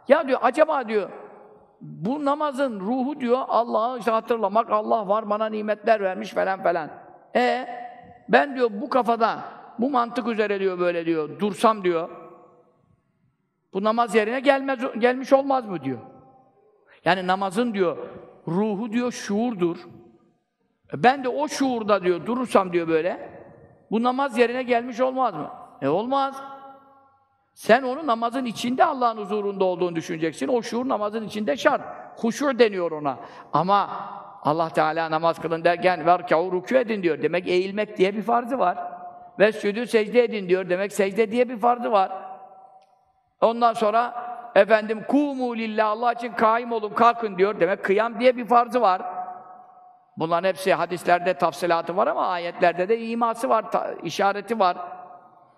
Ya diyor, acaba diyor, bu namazın ruhu diyor, Allah'ı işte hatırlamak, Allah var, bana nimetler vermiş falan falan. E ben diyor bu kafada, bu mantık üzere diyor böyle diyor, dursam diyor, bu namaz yerine gelmez, gelmiş olmaz mı diyor. Yani namazın diyor, ruhu diyor şuurdur. E, ben de o şuurda diyor, durursam diyor böyle, bu namaz yerine gelmiş olmaz mı? E olmaz. Sen onu namazın içinde Allah'ın huzurunda olduğunu düşüneceksin. O şuur namazın içinde şart. Huşur deniyor ona. Ama Allah Teala namaz kılın derken verkâhu rükû edin diyor. Demek eğilmek diye bir farzı var. Ve südü secde edin diyor. Demek secde diye bir farzı var. Ondan sonra efendim kumu lillah Allah için kaim olun kalkın diyor. Demek kıyam diye bir farzı var. Bunların hepsi hadislerde tafsilatı var ama ayetlerde de iması var, işareti var.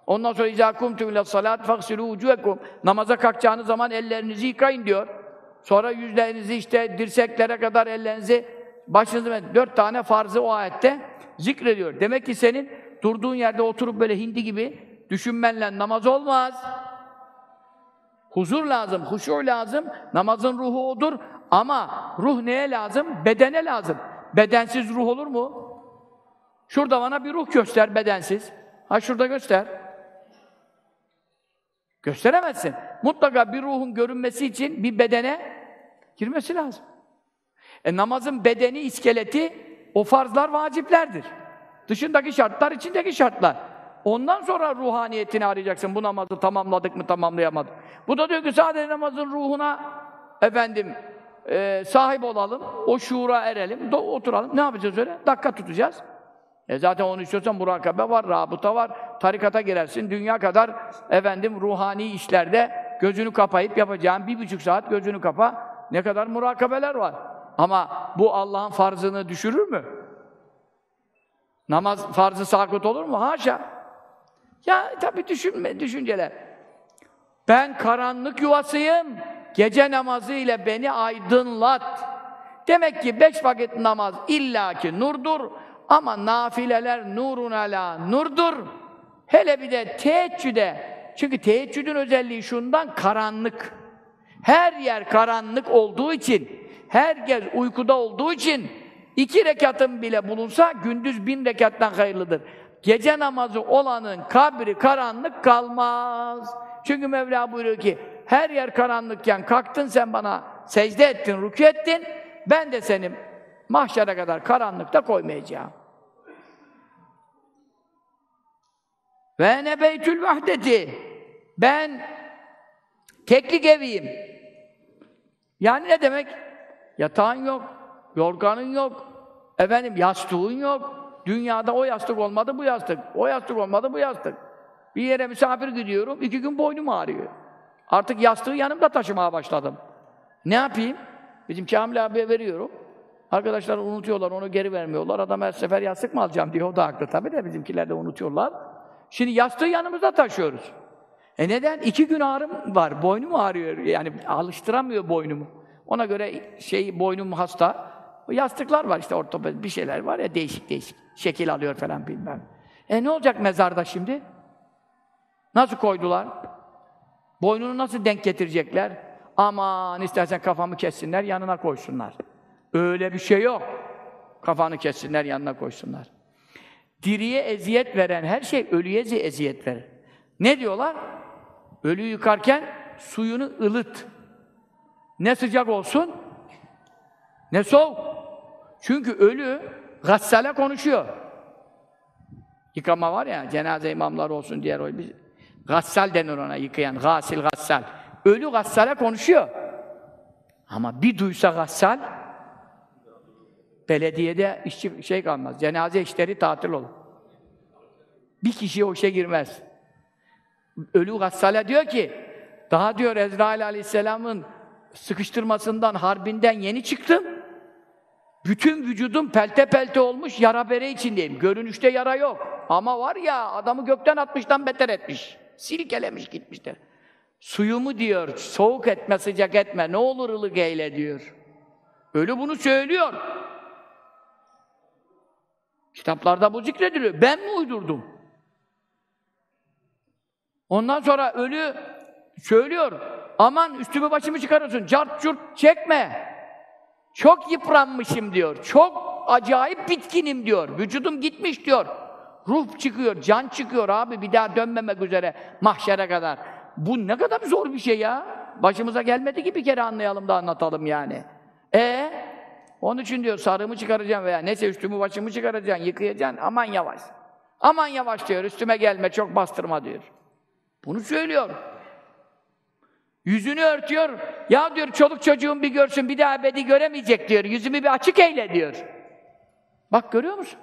Ondan sonra اِذَا كُمْتُمْ اِلَى الصَّلَاةِ فَغْسِلُوا وُجُوَكُمْ Namaza kalkacağınız zaman ellerinizi yıkayın diyor. Sonra yüzlerinizi işte dirseklere kadar ellerinizi, başınızı, dört tane farzı o ayette zikrediyor. Demek ki senin durduğun yerde oturup böyle hindi gibi düşünmenle namaz olmaz. Huzur lazım, huşu lazım, namazın ruhu odur. Ama ruh neye lazım? Bedene lazım. Bedensiz ruh olur mu? Şurada bana bir ruh göster bedensiz. Ha şurada göster. Gösteremezsin. Mutlaka bir ruhun görünmesi için bir bedene girmesi lazım. E namazın bedeni, iskeleti o farzlar vaciplerdir. Dışındaki şartlar, içindeki şartlar. Ondan sonra ruhaniyetini arayacaksın. Bu namazı tamamladık mı, tamamlayamadık. Bu da diyor ki sadece namazın ruhuna efendim e, sahip olalım, o şuura erelim, oturalım. Ne yapacağız öyle? Dakika tutacağız. E zaten onu istiyorsan murakabe var, rabıta var, tarikata girersin, dünya kadar efendim ruhani işlerde gözünü kapayıp yapacağın bir buçuk saat gözünü kapa, ne kadar murakabeler var. Ama bu Allah'ın farzını düşürür mü? Namaz farzı sakıt olur mu? Haşa! Ya tabii düşünme, düşünceler. Ben karanlık yuvasıyım. Gece namazı ile beni aydınlat. Demek ki beş vakit namaz illaki nurdur. Ama nafileler nurun ala nurdur. Hele bir de teheccüde. Çünkü teheccüdün özelliği şundan karanlık. Her yer karanlık olduğu için, herkes uykuda olduğu için iki rekatın bile bulunsa gündüz bin rekattan hayırlıdır. Gece namazı olanın kabri karanlık kalmaz. Çünkü Mevla buyuruyor ki her yer karanlıkken kalktın sen bana secde ettin, rükû ettin. Ben de seni mahşere kadar karanlıkta koymayacağım. Ve ne beytül vahdeti. Ben teklik eviyim. Yani ne demek? Yatağın yok, yorganın yok, efendim yastığın yok. Dünyada o yastık olmadı bu yastık, o yastık olmadı bu yastık. Bir yere misafir gidiyorum, iki gün boynum ağrıyor. Artık yastığı yanımda taşımaya başladım. Ne yapayım? Bizim Kamil abiye veriyorum. Arkadaşlar unutuyorlar, onu geri vermiyorlar. Adam her sefer yastık mı alacağım diyor. O da haklı tabii de bizimkiler de unutuyorlar. Şimdi yastığı yanımızda taşıyoruz. E neden? İki gün ağrım var. Boynum ağrıyor. Yani alıştıramıyor boynumu. Ona göre şey boynum hasta. Yastıklar var işte ortopedi bir şeyler var ya değişik değişik. Şekil alıyor falan bilmem. E ne olacak mezarda şimdi? Nasıl koydular? Boynunu nasıl denk getirecekler? Aman istersen kafamı kessinler, yanına koysunlar. Öyle bir şey yok. Kafanı kessinler, yanına koysunlar. Diriye eziyet veren her şey ölüye eziyet verir. Ne diyorlar? Ölüyü yıkarken suyunu ılıt. Ne sıcak olsun, ne soğuk. Çünkü ölü gassale konuşuyor. Yıkama var ya, cenaze imamları olsun diğer o. Biz, gassal denir ona yıkayan, gasil gassal. Ölü gassale konuşuyor. Ama bir duysa gassal, belediyede işçi şey kalmaz. Cenaze işleri tatil olur. Bir kişi o işe girmez. Ölü gassale diyor ki, daha diyor Ezrail Aleyhisselam'ın sıkıştırmasından, harbinden yeni çıktım. Bütün vücudum pelte pelte olmuş, yara bere içindeyim. Görünüşte yara yok. Ama var ya, adamı gökten atmıştan beter etmiş. Silkelemiş gitmişler. Suyumu diyor, soğuk etme, sıcak etme, ne olur ılık eyle diyor. Ölü bunu söylüyor. Kitaplarda bu zikrediliyor. Ben mi uydurdum? Ondan sonra ölü söylüyor. Aman üstümü başımı çıkarıyorsun. Cart curt çekme. Çok yıpranmışım diyor. Çok acayip bitkinim diyor. Vücudum gitmiş diyor. Ruh çıkıyor, can çıkıyor abi bir daha dönmemek üzere mahşere kadar. Bu ne kadar zor bir şey ya. Başımıza gelmedi ki bir kere anlayalım da anlatalım yani. E onun için diyor sarığımı çıkaracağım veya neyse üstümü başımı çıkaracaksın, yıkayacaksın. Aman yavaş. Aman yavaş diyor. Üstüme gelme, çok bastırma diyor. Bunu söylüyor. Yüzünü örtüyor. Ya diyor çoluk çocuğum bir görsün bir daha ebedi göremeyecek diyor. Yüzümü bir açık eyle diyor. Bak görüyor musun?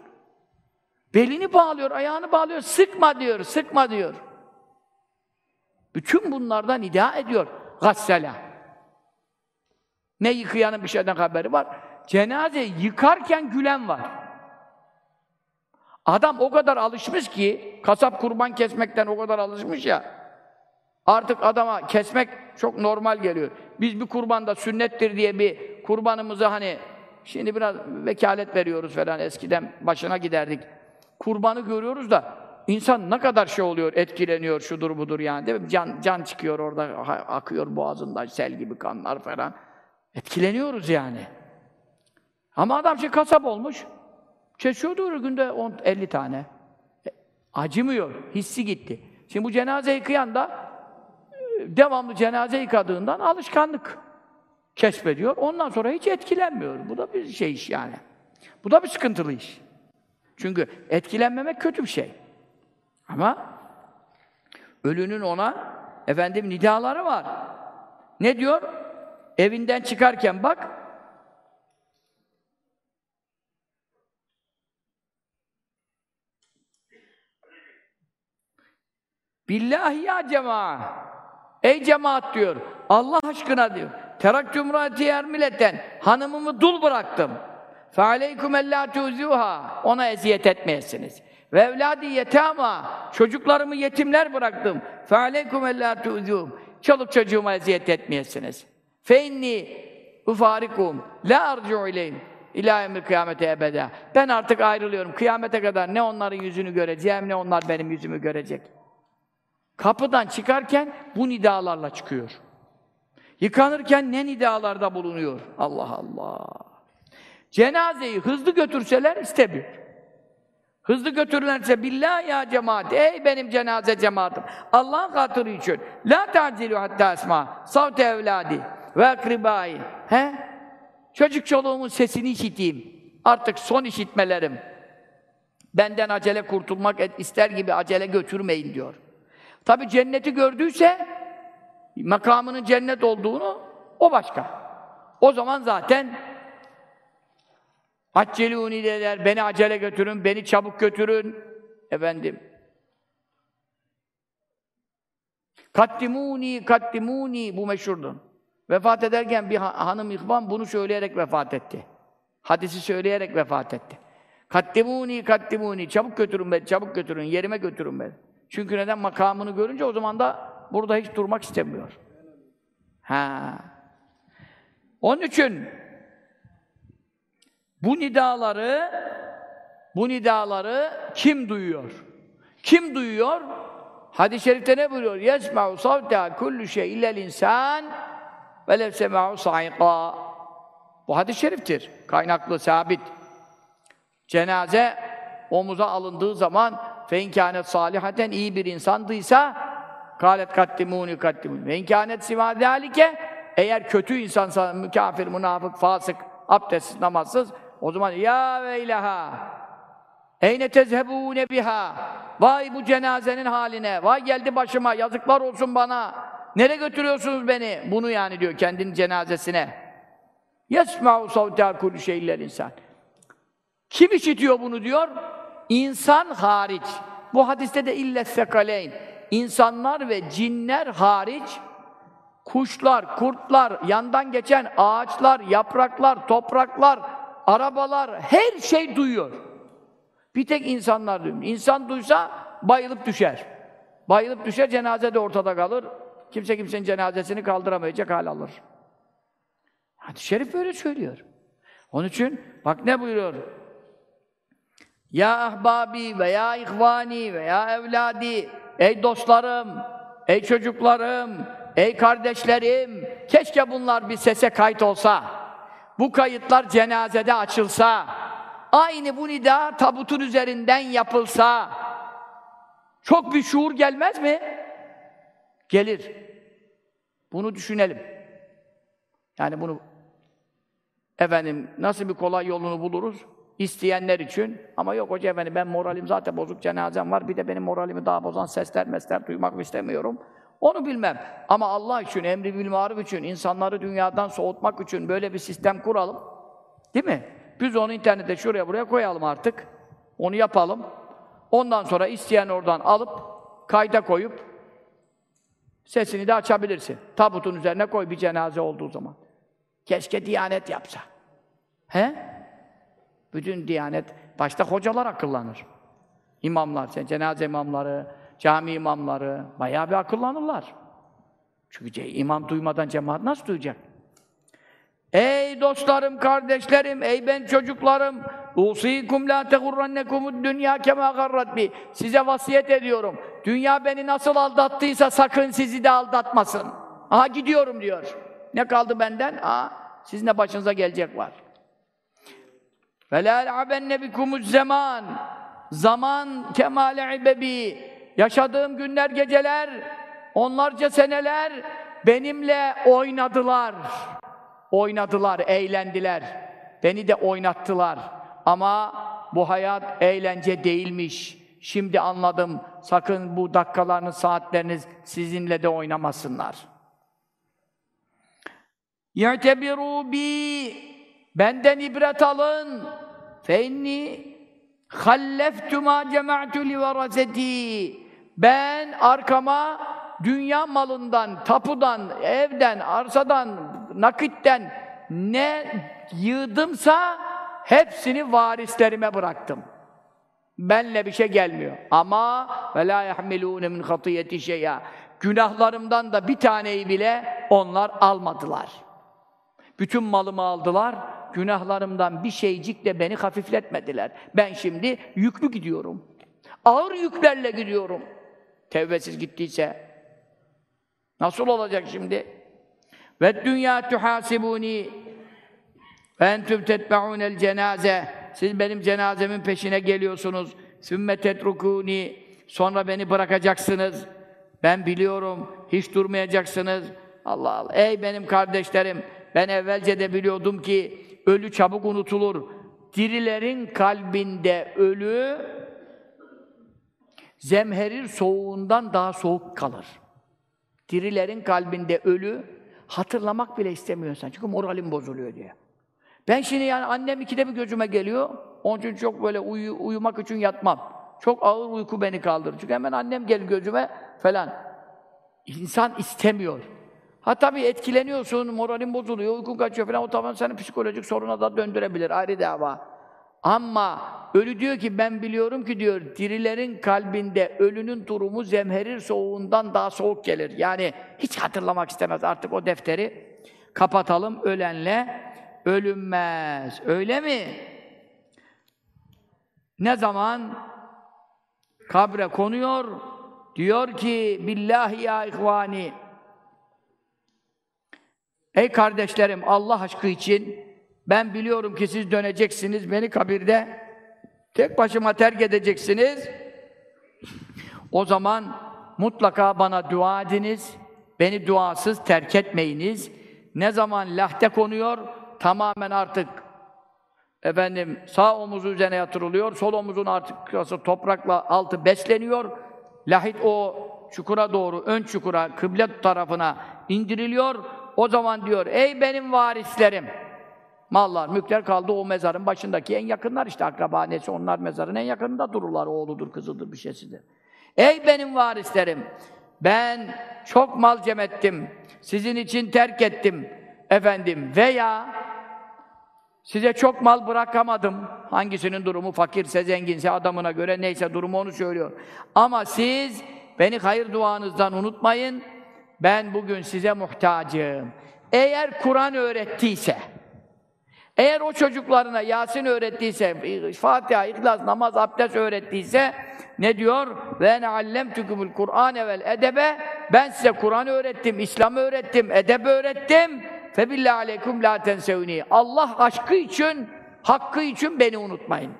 Belini bağlıyor, ayağını bağlıyor. Sıkma diyor, sıkma diyor. Bütün bunlardan iddia ediyor. Gassela. Ne yıkayanın bir şeyden haberi var. Cenaze yıkarken gülen var. Adam o kadar alışmış ki, kasap kurban kesmekten o kadar alışmış ya, artık adama kesmek çok normal geliyor. Biz bir kurbanda sünnettir diye bir kurbanımızı hani, şimdi biraz vekalet veriyoruz falan, eskiden başına giderdik. Kurbanı görüyoruz da, insan ne kadar şey oluyor, etkileniyor, şudur budur yani değil mi? Can, can çıkıyor orada, akıyor boğazından, sel gibi kanlar falan. Etkileniyoruz yani. Ama adam şey kasap olmuş, Kesiyordu günde 10 50 tane. E, acımıyor, hissi gitti. Şimdi bu cenaze yıkayan da e, devamlı cenaze yıkadığından alışkanlık keşfediyor. Ondan sonra hiç etkilenmiyor. Bu da bir şey iş yani. Bu da bir sıkıntılı iş. Çünkü etkilenmemek kötü bir şey. Ama ölünün ona efendim nidaları var. Ne diyor? Evinden çıkarken bak Billahi ya cemaat. Ey cemaat diyor. Allah aşkına diyor. Teraktüm râti ermileten. Hanımımı dul bıraktım. Fe aleykum ellâ tuzuha. Ona eziyet etmeyesiniz. Ve evladi yetama. Çocuklarımı yetimler bıraktım. Fe aleykum ellâ tu'zûm. Çoluk çocuğuma eziyet etmeyesiniz. Fe inni ufarikum la arcu ileyhim emri kıyamete ebeda. Ben artık ayrılıyorum. Kıyamete kadar ne onların yüzünü göreceğim ne onlar benim yüzümü görecek. Kapıdan çıkarken bu nidalarla çıkıyor. Yıkanırken ne nidalarda bulunuyor? Allah Allah. Cenazeyi hızlı götürseler istemiyor. Hızlı götürürlerse billah ya cemaat, ey benim cenaze cemaatim. Allah'ın hatırı için. La ta'cilu hatta esma. Savte evladi ve akribai. He? Çocuk çoluğumun sesini işiteyim. Artık son işitmelerim. Benden acele kurtulmak ister gibi acele götürmeyin diyor. Tabi cenneti gördüyse makamının cennet olduğunu o başka. O zaman zaten Accelûni derler, beni acele götürün, beni çabuk götürün. Efendim. Kattimuni, kattimuni bu meşhurdur. Vefat ederken bir hanım ihvan bunu söyleyerek vefat etti. Hadisi söyleyerek vefat etti. Kattimuni, kattimuni, çabuk götürün beni, çabuk götürün, yerime götürün beni. Çünkü neden makamını görünce o zaman da burada hiç durmak istemiyor. Ha. Onun için bu nidaları bu nidaları kim duyuyor? Kim duyuyor? Hadis-i şerifte ne buyuruyor? Yesma'u savta kullu şey illel insan ve lev sema'u sa'iqa. Bu hadis-i şeriftir. Kaynaklı, sabit. Cenaze omuza alındığı zaman fe inkânet salihaten iyi bir insandıysa kâlet kattimûni kattimûni ve inkânet sivâ zâlike eğer kötü insansa, mükafir, münafık, fasık, abdestsiz, namazsız o zaman ya veyleha eyne tezhebûne biha vay bu cenazenin haline vay geldi başıma yazıklar olsun bana nereye götürüyorsunuz beni? Bunu yani diyor kendinin cenazesine. Yesma'u savtâ kullu şeyler insan. Kim işitiyor bunu? diyor İnsan hariç bu hadiste de ille sekaleyn insanlar ve cinler hariç kuşlar, kurtlar, yandan geçen ağaçlar, yapraklar, topraklar, arabalar, her şey duyuyor. Bir tek insanlar duymuyor. İnsan duysa bayılıp düşer. Bayılıp düşer, cenaze de ortada kalır. Kimse kimsenin cenazesini kaldıramayacak hal alır. Hadis-i şerif böyle söylüyor. Onun için bak ne buyuruyor? Ya ahbabi ve ya ihvani ve evladi ey dostlarım, ey çocuklarım, ey kardeşlerim keşke bunlar bir sese kayıt olsa bu kayıtlar cenazede açılsa aynı bu nida tabutun üzerinden yapılsa çok bir şuur gelmez mi? Gelir. Bunu düşünelim. Yani bunu efendim nasıl bir kolay yolunu buluruz? İsteyenler için. Ama yok hoca efendi ben moralim zaten bozuk cenazem var. Bir de benim moralimi daha bozan sesler mesler duymak istemiyorum. Onu bilmem. Ama Allah için, emri bil maruf için, insanları dünyadan soğutmak için böyle bir sistem kuralım. Değil mi? Biz onu internete şuraya buraya koyalım artık. Onu yapalım. Ondan sonra isteyen oradan alıp kayda koyup sesini de açabilirsin. Tabutun üzerine koy bir cenaze olduğu zaman. Keşke Diyanet yapsa. He? Bütün Diyanet, başta hocalar akıllanır. İmamlar, cenaze imamları, cami imamları, bayağı bir akıllanırlar. Çünkü imam duymadan cemaat nasıl duyacak? Ey dostlarım, kardeşlerim, ey ben çocuklarım, usikum la tegurrannekumud dünya kema garrat bi. Size vasiyet ediyorum. Dünya beni nasıl aldattıysa sakın sizi de aldatmasın. Aha gidiyorum diyor. Ne kaldı benden? Aa, sizin de başınıza gelecek var. Ve la ya'benne bikumuz zaman. Zaman kemale ibebi. Yaşadığım günler, geceler, onlarca seneler benimle oynadılar. Oynadılar, eğlendiler. Beni de oynattılar. Ama bu hayat eğlence değilmiş. Şimdi anladım. Sakın bu dakikalarınız, saatleriniz sizinle de oynamasınlar. يَعْتَبِرُوا bi Benden ibret alın. fe inni halleftu ma cema'tu li veraseti ben arkama dünya malından, tapudan, evden, arsadan, nakitten ne yığdımsa hepsini varislerime bıraktım. Benle bir şey gelmiyor. Ama ve la yahmilûne min hatiyeti şey'a. Günahlarımdan da bir taneyi bile onlar almadılar. Bütün malımı aldılar. Günahlarımdan bir şeycik de beni hafifletmediler. Ben şimdi yüklü gidiyorum. Ağır yüklerle gidiyorum. Tevbesiz gittiyse. Nasıl olacak şimdi? Ve dünya tuhasibuni ve entüm tetbe'ûnel cenaze. Siz benim cenazemin peşine geliyorsunuz. Sümme tetrukuni. Sonra beni bırakacaksınız. Ben biliyorum. Hiç durmayacaksınız. Allah Allah. Ey benim kardeşlerim. Ben evvelce de biliyordum ki ölü çabuk unutulur. Dirilerin kalbinde ölü zemherir soğuğundan daha soğuk kalır. Dirilerin kalbinde ölü hatırlamak bile istemiyorsan. Çünkü moralim bozuluyor diye. Ben şimdi yani annem ikide bir gözüme geliyor. Onun için çok böyle uyu, uyumak için yatmam. Çok ağır uyku beni kaldırır. Çünkü hemen annem gel gözüme falan. İnsan istemiyor. Ha tabii etkileniyorsun, moralin bozuluyor, uykun kaçıyor falan. O tamam seni psikolojik soruna da döndürebilir. Ayrı dava. Ama ölü diyor ki ben biliyorum ki diyor dirilerin kalbinde ölünün durumu zemherir soğuğundan daha soğuk gelir. Yani hiç hatırlamak istemez artık o defteri kapatalım ölenle ölünmez. Öyle mi? Ne zaman kabre konuyor diyor ki billahi ya ihvani Ey kardeşlerim Allah aşkı için ben biliyorum ki siz döneceksiniz beni kabirde tek başıma terk edeceksiniz. O zaman mutlaka bana dua ediniz. Beni duasız terk etmeyiniz. Ne zaman lahte konuyor, tamamen artık efendim sağ omuzu üzerine yatırılıyor, sol omuzun artık toprakla altı besleniyor. Lahit o çukura doğru, ön çukura, kıble tarafına indiriliyor. O zaman diyor, ey benim varislerim! Mallar, mülkler kaldı o mezarın başındaki en yakınlar işte akraba nesi onlar mezarın en yakınında dururlar. Oğludur, kızıdır, bir şeysidir. Ey benim varislerim! Ben çok mal cem ettim. Sizin için terk ettim. Efendim veya size çok mal bırakamadım. Hangisinin durumu fakirse, zenginse, adamına göre neyse durumu onu söylüyor. Ama siz beni hayır duanızdan unutmayın. Ben bugün size muhtacım. Eğer Kur'an öğrettiyse, eğer o çocuklarına Yasin öğrettiyse, Fatiha, İhlas, namaz, abdest öğrettiyse ne diyor? Ve ne allemtukumul Kur'an vel edebe. Ben size Kur'an öğrettim, İslam öğrettim, edeb öğrettim. Febillahi aleykum la tensevni. Allah aşkı için, hakkı için beni unutmayın.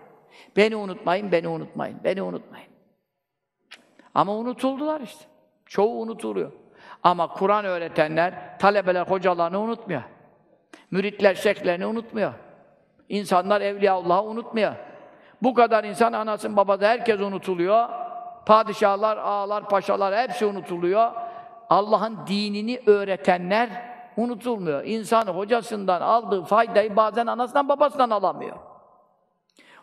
Beni unutmayın, beni unutmayın, beni unutmayın. Ama unutuldular işte. Çoğu unutuluyor. Ama Kur'an öğretenler, talebeler hocalarını unutmuyor. Müritler şeyhlerini unutmuyor. İnsanlar Evliyaullah'ı unutmuyor. Bu kadar insan anasın babası herkes unutuluyor. Padişahlar, ağalar, paşalar hepsi unutuluyor. Allah'ın dinini öğretenler unutulmuyor. İnsan hocasından aldığı faydayı bazen anasından babasından alamıyor.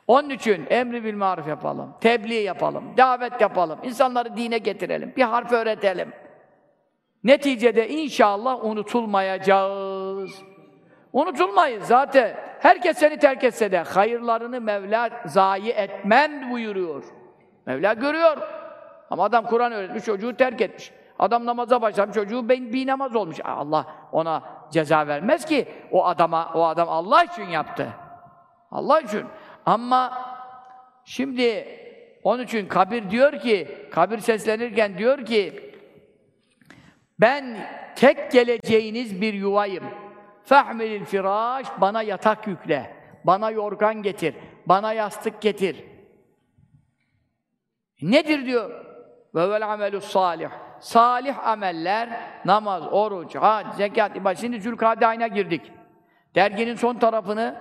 Onun için emri bil maruf yapalım, tebliğ yapalım, davet yapalım, insanları dine getirelim, bir harf öğretelim. Neticede inşallah unutulmayacağız. Unutulmayız zaten. Herkes seni terk etse de hayırlarını Mevla zayi etmem buyuruyor. Mevla görüyor. Ama adam Kur'an öğretmiş, çocuğu terk etmiş. Adam namaza başlamış, çocuğu bir, bir namaz olmuş. Allah ona ceza vermez ki. O adama, o adam Allah için yaptı. Allah için. Ama şimdi onun için kabir diyor ki, kabir seslenirken diyor ki ben tek geleceğiniz bir yuvayım. Fahmilil firaş bana yatak yükle. Bana yorgan getir. Bana yastık getir. Nedir diyor? Ve vel amelus salih. Salih ameller, namaz, oruç, hac, zekat, ibadet. Şimdi Zülkade ayına girdik. Derginin son tarafını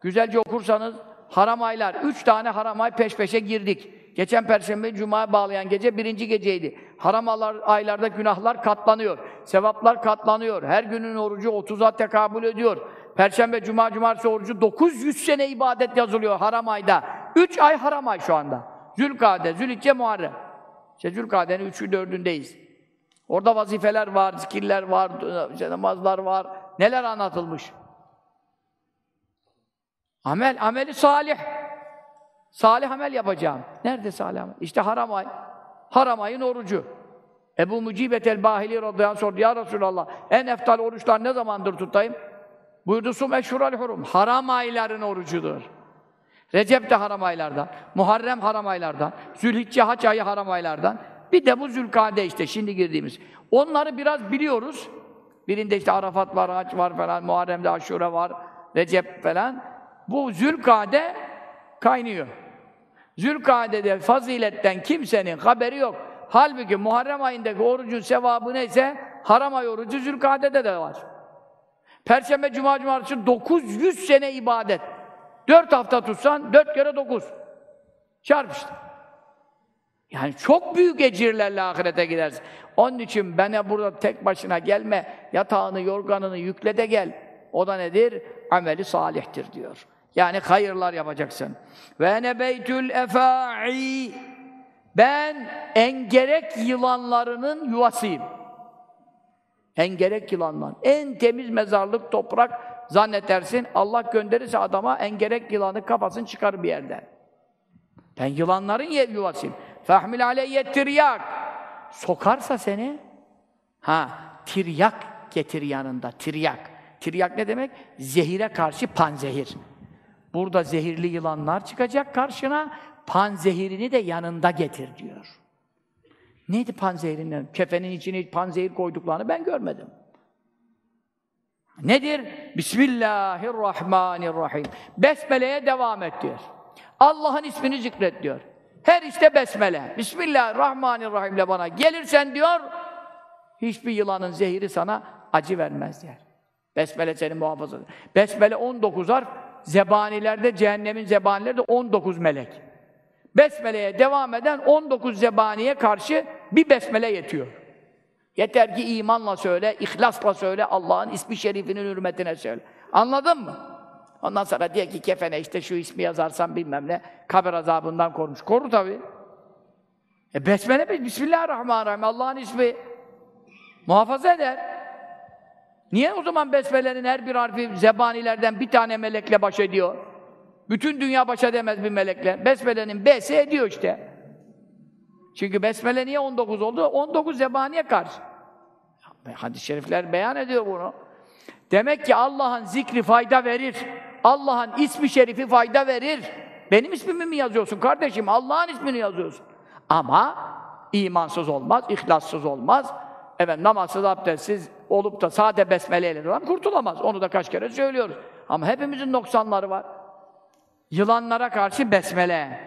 güzelce okursanız haram aylar, üç tane haram ay peş peşe girdik. Geçen Perşembe, Cuma'ya bağlayan gece birinci geceydi. Haram aylarda günahlar katlanıyor. Sevaplar katlanıyor. Her günün orucu 30'a tekabül ediyor. Perşembe, Cuma, Cumartesi orucu 900 sene ibadet yazılıyor haram ayda. 3 ay haram ay şu anda. Zülkade, Zülhicce, Muharrem. İşte Zülkade'nin 3'ü 4'ündeyiz. Orada vazifeler var, zikirler var, işte namazlar var. Neler anlatılmış? Amel, ameli salih. Salih amel yapacağım. Nerede salih amel? İşte haram ay. Haram ayın orucu. Ebu Mucibet el-Bahili radıyallahu anh sordu. Ya Resulallah, en eftal oruçlar ne zamandır tutayım? Buyurdu, sum eşhural hurum. Haram ayların orucudur. Recep de haram aylardan, Muharrem haram aylardan, Zülhicce haç ayı haram aylardan. Bir de bu Zülkade işte şimdi girdiğimiz. Onları biraz biliyoruz. Birinde işte Arafat var, haç var falan, Muharrem'de Aşure var, Recep falan. Bu Zülkade kaynıyor. Zülkade'de faziletten kimsenin haberi yok. Halbuki Muharrem ayındaki orucun sevabı neyse haram ay orucu Zülkade'de de var. Perşembe, Cuma, Cumartesi 900 sene ibadet. 4 hafta tutsan 4 kere 9. Çarp işte. Yani çok büyük ecirlerle ahirete gidersin. Onun için bana burada tek başına gelme, yatağını, yorganını yükle de gel. O da nedir? Ameli salihtir diyor. Yani hayırlar yapacaksın. Ve nebeytül efâ'i Ben engerek yılanlarının yuvasıyım. Engerek yılanlar. En temiz mezarlık toprak zannedersin. Allah gönderirse adama engerek yılanı kafasını çıkar bir yerden. Ben yılanların yuvasıyım. Fahmil aleyye tiryak. Sokarsa seni, ha tiryak getir yanında, tiryak. Tiryak ne demek? Zehire karşı panzehir. Burada zehirli yılanlar çıkacak karşına, panzehirini de yanında getir diyor. Neydi panzehirinden? Kefenin içine panzehir koyduklarını ben görmedim. Nedir? Bismillahirrahmanirrahim. Besmele'ye devam et diyor. Allah'ın ismini zikret diyor. Her işte besmele. Bismillahirrahmanirrahim ile bana gelirsen diyor, hiçbir yılanın zehiri sana acı vermez diyor. Besmele seni muhafaza eder. Besmele 19 harf, zebanilerde, cehennemin zebanilerde 19 melek. Besmele'ye devam eden 19 zebaniye karşı bir besmele yetiyor. Yeter ki imanla söyle, ihlasla söyle, Allah'ın ismi şerifinin hürmetine söyle. Anladın mı? Ondan sonra diye ki kefene işte şu ismi yazarsan bilmem ne, kabir azabından korumuş. Koru tabii. E besmele mi? Bismillahirrahmanirrahim. Allah'ın ismi muhafaza eder. Niye o zaman besmelenin her bir harfi zebanilerden bir tane melekle baş ediyor? Bütün dünya baş edemez bir melekle. Besmele'nin B'si ediyor işte. Çünkü Besmele niye 19 oldu? 19 zebaniye karşı. Hadis-i şerifler beyan ediyor bunu. Demek ki Allah'ın zikri fayda verir. Allah'ın ismi şerifi fayda verir. Benim ismimi mi yazıyorsun kardeşim? Allah'ın ismini yazıyorsun. Ama imansız olmaz, ihlassız olmaz. Evet namazsız, abdestsiz olup da sade besmeleyle adam kurtulamaz. Onu da kaç kere söylüyoruz. Ama hepimizin noksanları var. Yılanlara karşı besmele.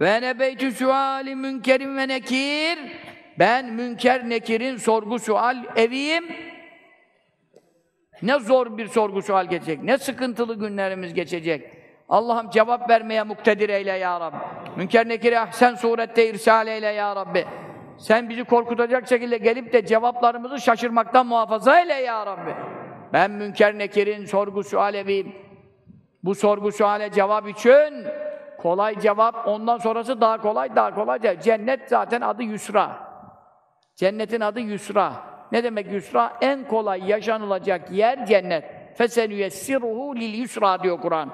Ve nebeytü suali münkerin ve nekir. Ben münker nekirin sorgu sual eviyim. Ne zor bir sorgu sual geçecek, ne sıkıntılı günlerimiz geçecek. Allah'ım cevap vermeye muktedir eyle ya Rabbi. Münker nekiri ahsen surette irsal eyle ya Rabbi. Sen bizi korkutacak şekilde gelip de cevaplarımızı şaşırmaktan muhafaza eyle ya Rabbi. Ben münker nekirin sorgu sualeviyim. Bu sorgu suale cevap için kolay cevap, ondan sonrası daha kolay, daha kolay cevap. Cennet zaten adı Yusra. Cennetin adı Yusra. Ne demek Yusra? En kolay yaşanılacak yer cennet. فَسَنُ يَسِّرُهُ لِلْيُسْرَى diyor Kur'an.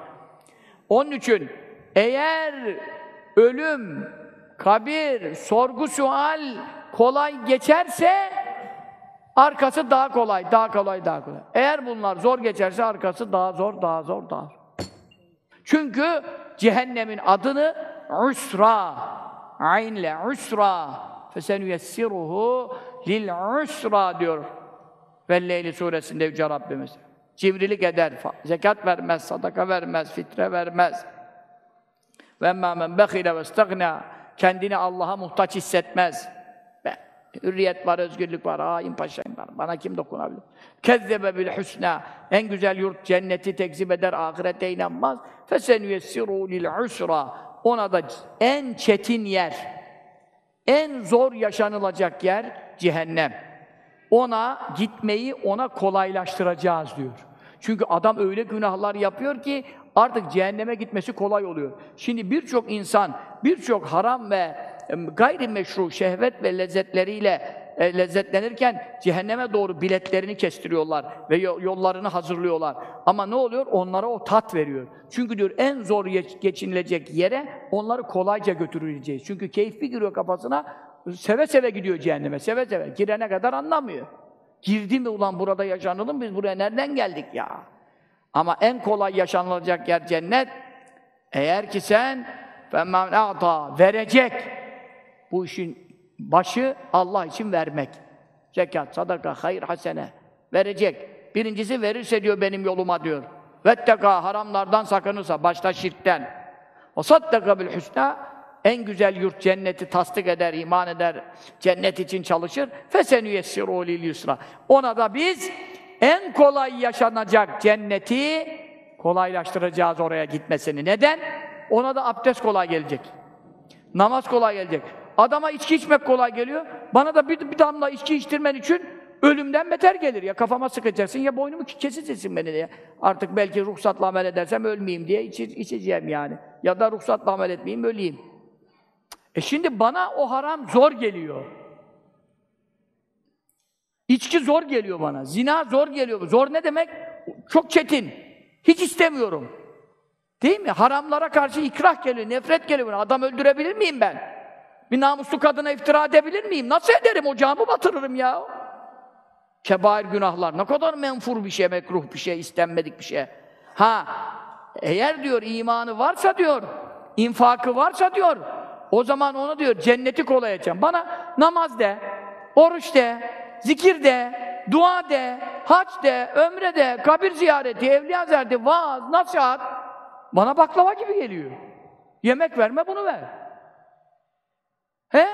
Onun için eğer ölüm kabir, sorgu sual kolay geçerse arkası daha kolay, daha kolay, daha kolay. Eğer bunlar zor geçerse arkası daha zor, daha zor, daha. Çünkü cehennemin adını Usra, aynle Usra, fesenüyessiruhu lil Usra diyor. Velleyli suresinde Yüce Rabbimiz. Civrilik eder, zekat vermez, sadaka vermez, fitre vermez. Ve emmâ men bekhile ve istagna kendini Allah'a muhtaç hissetmez. Be, hürriyet var, özgürlük var, hain paşayım var. Bana kim dokunabilir? Kezzebe bil husna. En güzel yurt cenneti tekzip eder, ahirete inanmaz. Fesenüyessiru lil usra. Ona da en çetin yer, en zor yaşanılacak yer cehennem. Ona gitmeyi ona kolaylaştıracağız diyor. Çünkü adam öyle günahlar yapıyor ki artık cehenneme gitmesi kolay oluyor. Şimdi birçok insan birçok haram ve gayrimeşru şehvet ve lezzetleriyle e, lezzetlenirken cehenneme doğru biletlerini kestiriyorlar ve yo- yollarını hazırlıyorlar. Ama ne oluyor? Onlara o tat veriyor. Çünkü diyor en zor geç- geçinilecek yere onları kolayca götürüleceğiz. Çünkü keyfi giriyor kafasına, seve seve gidiyor cehenneme, seve seve. Girene kadar anlamıyor. Girdi mi ulan burada yaşanalım biz buraya nereden geldik ya? Ama en kolay yaşanılacak yer cennet. Eğer ki sen فَمَنْ اَعْطَى verecek. Bu işin başı Allah için vermek. Zekat, sadaka, hayır, hasene. Verecek. Birincisi verirse diyor benim yoluma diyor. Vetteka haramlardan sakınırsa, başta şirkten. O saddaka bil husna en güzel yurt cenneti tasdik eder, iman eder, cennet için çalışır. Fesenü yessiru lil yusra. Ona da biz en kolay yaşanacak cenneti kolaylaştıracağız oraya gitmesini. Neden? Ona da abdest kolay gelecek. Namaz kolay gelecek. Adama içki içmek kolay geliyor. Bana da bir, bir damla içki içtirmen için ölümden beter gelir. Ya kafama sıkacaksın ya boynumu keseceksin beni diye. Artık belki ruhsatla amel edersem ölmeyeyim diye içi, içeceğim yani. Ya da ruhsatla amel etmeyeyim öleyim. E şimdi bana o haram zor geliyor. İçki zor geliyor bana. Zina zor geliyor. Zor ne demek? Çok çetin. Hiç istemiyorum. Değil mi? Haramlara karşı ikrah geliyor, nefret geliyor. Adam öldürebilir miyim ben? Bir namuslu kadına iftira edebilir miyim? Nasıl ederim? Ocağımı batırırım ya. Kebair günahlar. Ne kadar menfur bir şey, mekruh bir şey, istenmedik bir şey. Ha, eğer diyor imanı varsa diyor, infakı varsa diyor, o zaman onu diyor cenneti kolay edeceğim. Bana namaz de, oruç de, zikir de, dua de, hac de, ömre de, kabir ziyareti, evliya ziyareti, vaaz, nasihat, bana baklava gibi geliyor. Yemek verme bunu ver. He?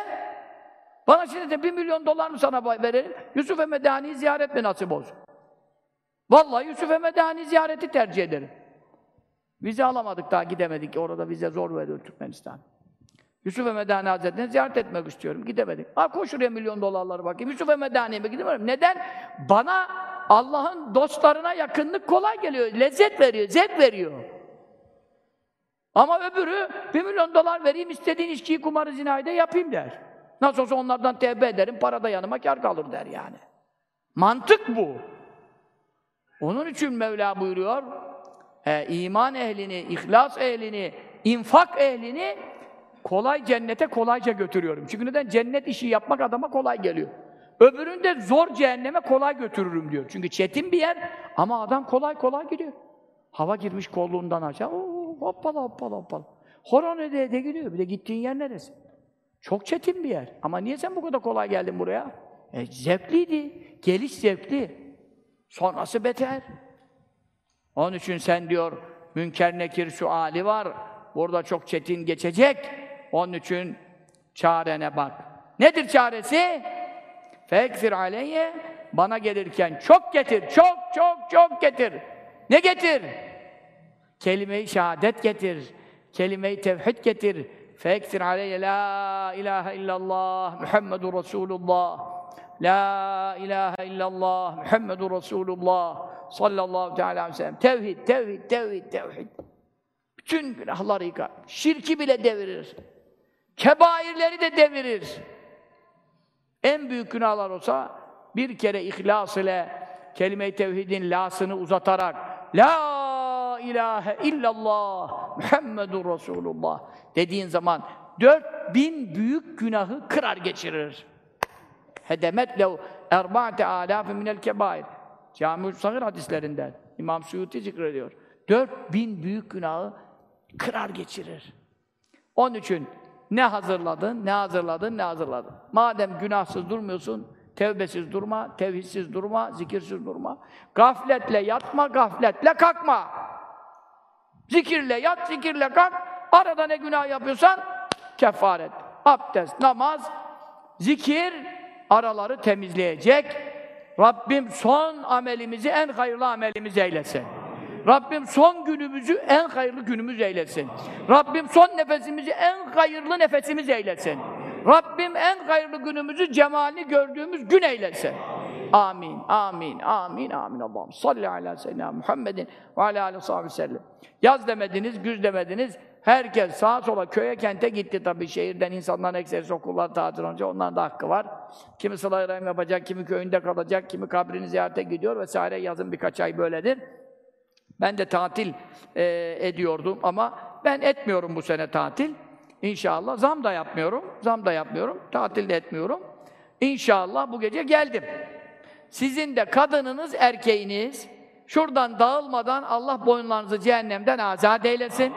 Bana şimdi de bir milyon dolar mı sana verelim? Yusuf Emedani'yi ziyaret mi nasip olsun? Vallahi Yusuf Emedani ziyareti tercih ederim. Vize alamadık daha gidemedik. Orada vize zor veriyor Türkmenistan. Yusuf Emedani Hazretleri'ni ziyaret etmek istiyorum. Gidemedik. Ha koş oraya milyon dolarları bakayım. Yusuf Emedani'ye mi gidemiyorum? Neden? Bana Allah'ın dostlarına yakınlık kolay geliyor. Lezzet veriyor, zevk veriyor. Ama öbürü bir milyon dolar vereyim, istediğin içkiyi, kumarı, zinayı da yapayım der. Nasıl olsa onlardan tevbe ederim, para da yanıma kar kalır der yani. Mantık bu. Onun için Mevla buyuruyor, e, iman ehlini, ihlas ehlini, infak ehlini kolay cennete kolayca götürüyorum. Çünkü neden? Cennet işi yapmak adama kolay geliyor. Öbüründe zor cehenneme kolay götürürüm diyor. Çünkü çetin bir yer ama adam kolay kolay gidiyor. Hava girmiş kolluğundan aşağı, oo, hoppala hoppala hoppala. Horon ede ede gidiyor. Bir de gittiğin yer neresi? Çok çetin bir yer. Ama niye sen bu kadar kolay geldin buraya? E, zevkliydi. Geliş zevkli. Sonrası beter. Onun için sen diyor, münker nekir suali var. Burada çok çetin geçecek. Onun için çarene bak. Nedir çaresi? Fekfir aleyye bana gelirken çok getir, çok çok çok getir. Ne getir? Kelime-i şehadet getir. Kelime-i tevhid getir. Fekfir aleyye la ilahe illallah Muhammedur Resulullah. La ilahe illallah Muhammedur Resulullah sallallahu teala aleyhi ve sellem. Tevhid, tevhid, tevhid, tevhid. Bütün günahları yıkar. Şirki bile devirir. Kebairleri de devirir. En büyük günahlar olsa bir kere ihlas ile kelime-i tevhidin lasını uzatarak La ilahe illallah Muhammedur Resulullah dediğin zaman dört bin büyük günahı kırar geçirir. Hedemet lev erba'te alâfe minel kebair. Cami-ül Sagir hadislerinden İmam Suyuti zikrediyor. Dört bin büyük günahı kırar geçirir. Onun için ne hazırladın, ne hazırladın, ne hazırladın. Madem günahsız durmuyorsun, tevbesiz durma, tevhidsiz durma, zikirsiz durma. Gafletle yatma, gafletle kalkma. Zikirle yat, zikirle kalk. Arada ne günah yapıyorsan kefaret. Abdest, namaz, zikir araları temizleyecek. Rabbim son amelimizi en hayırlı amelimiz eylesin. Rabbim son günümüzü en hayırlı günümüz eylesin. Rabbim son nefesimizi en hayırlı nefesimiz eylesin. Rabbim en hayırlı günümüzü cemalini gördüğümüz gün eylesin. Amin, amin, amin, amin. Allah'ım salli ala seyyidina Muhammedin ve ala aleyhi ve sellem. Yaz demediniz, güz demediniz. Herkes sağa sola köye kente gitti tabii şehirden insanların ekserisi okullar tatil olunca onların da hakkı var. Kimi sıla yapacak, kimi köyünde kalacak, kimi kabrini ziyarete gidiyor vesaire yazın birkaç ay böyledir. Ben de tatil e, ediyordum ama ben etmiyorum bu sene tatil. İnşallah zam da yapmıyorum, zam da yapmıyorum, tatil de etmiyorum. İnşallah bu gece geldim. Sizin de kadınınız, erkeğiniz şuradan dağılmadan Allah boyunlarınızı cehennemden azat eylesin.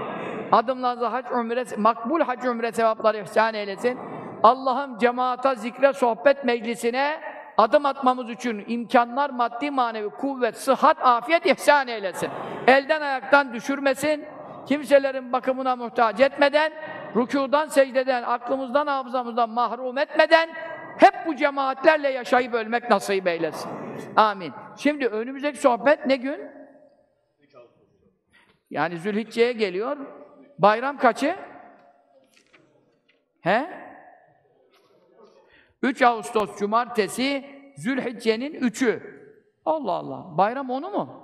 Adımlarınızı hac umre, makbul hac umre sevapları ihsan eylesin. Allah'ım cemaata, zikre, sohbet meclisine adım atmamız için imkanlar, maddi, manevi, kuvvet, sıhhat, afiyet ihsan eylesin. Elden ayaktan düşürmesin. Kimselerin bakımına muhtaç etmeden, rükudan, secdeden, aklımızdan, hafızamızdan mahrum etmeden hep bu cemaatlerle yaşayıp ölmek nasip eylesin. Amin. Şimdi önümüzdeki sohbet ne gün? Yani Zülhicce'ye geliyor. Bayram kaçı? He? 3 Ağustos Cumartesi Zülhicce'nin 3'ü. Allah Allah. Bayram onu mu?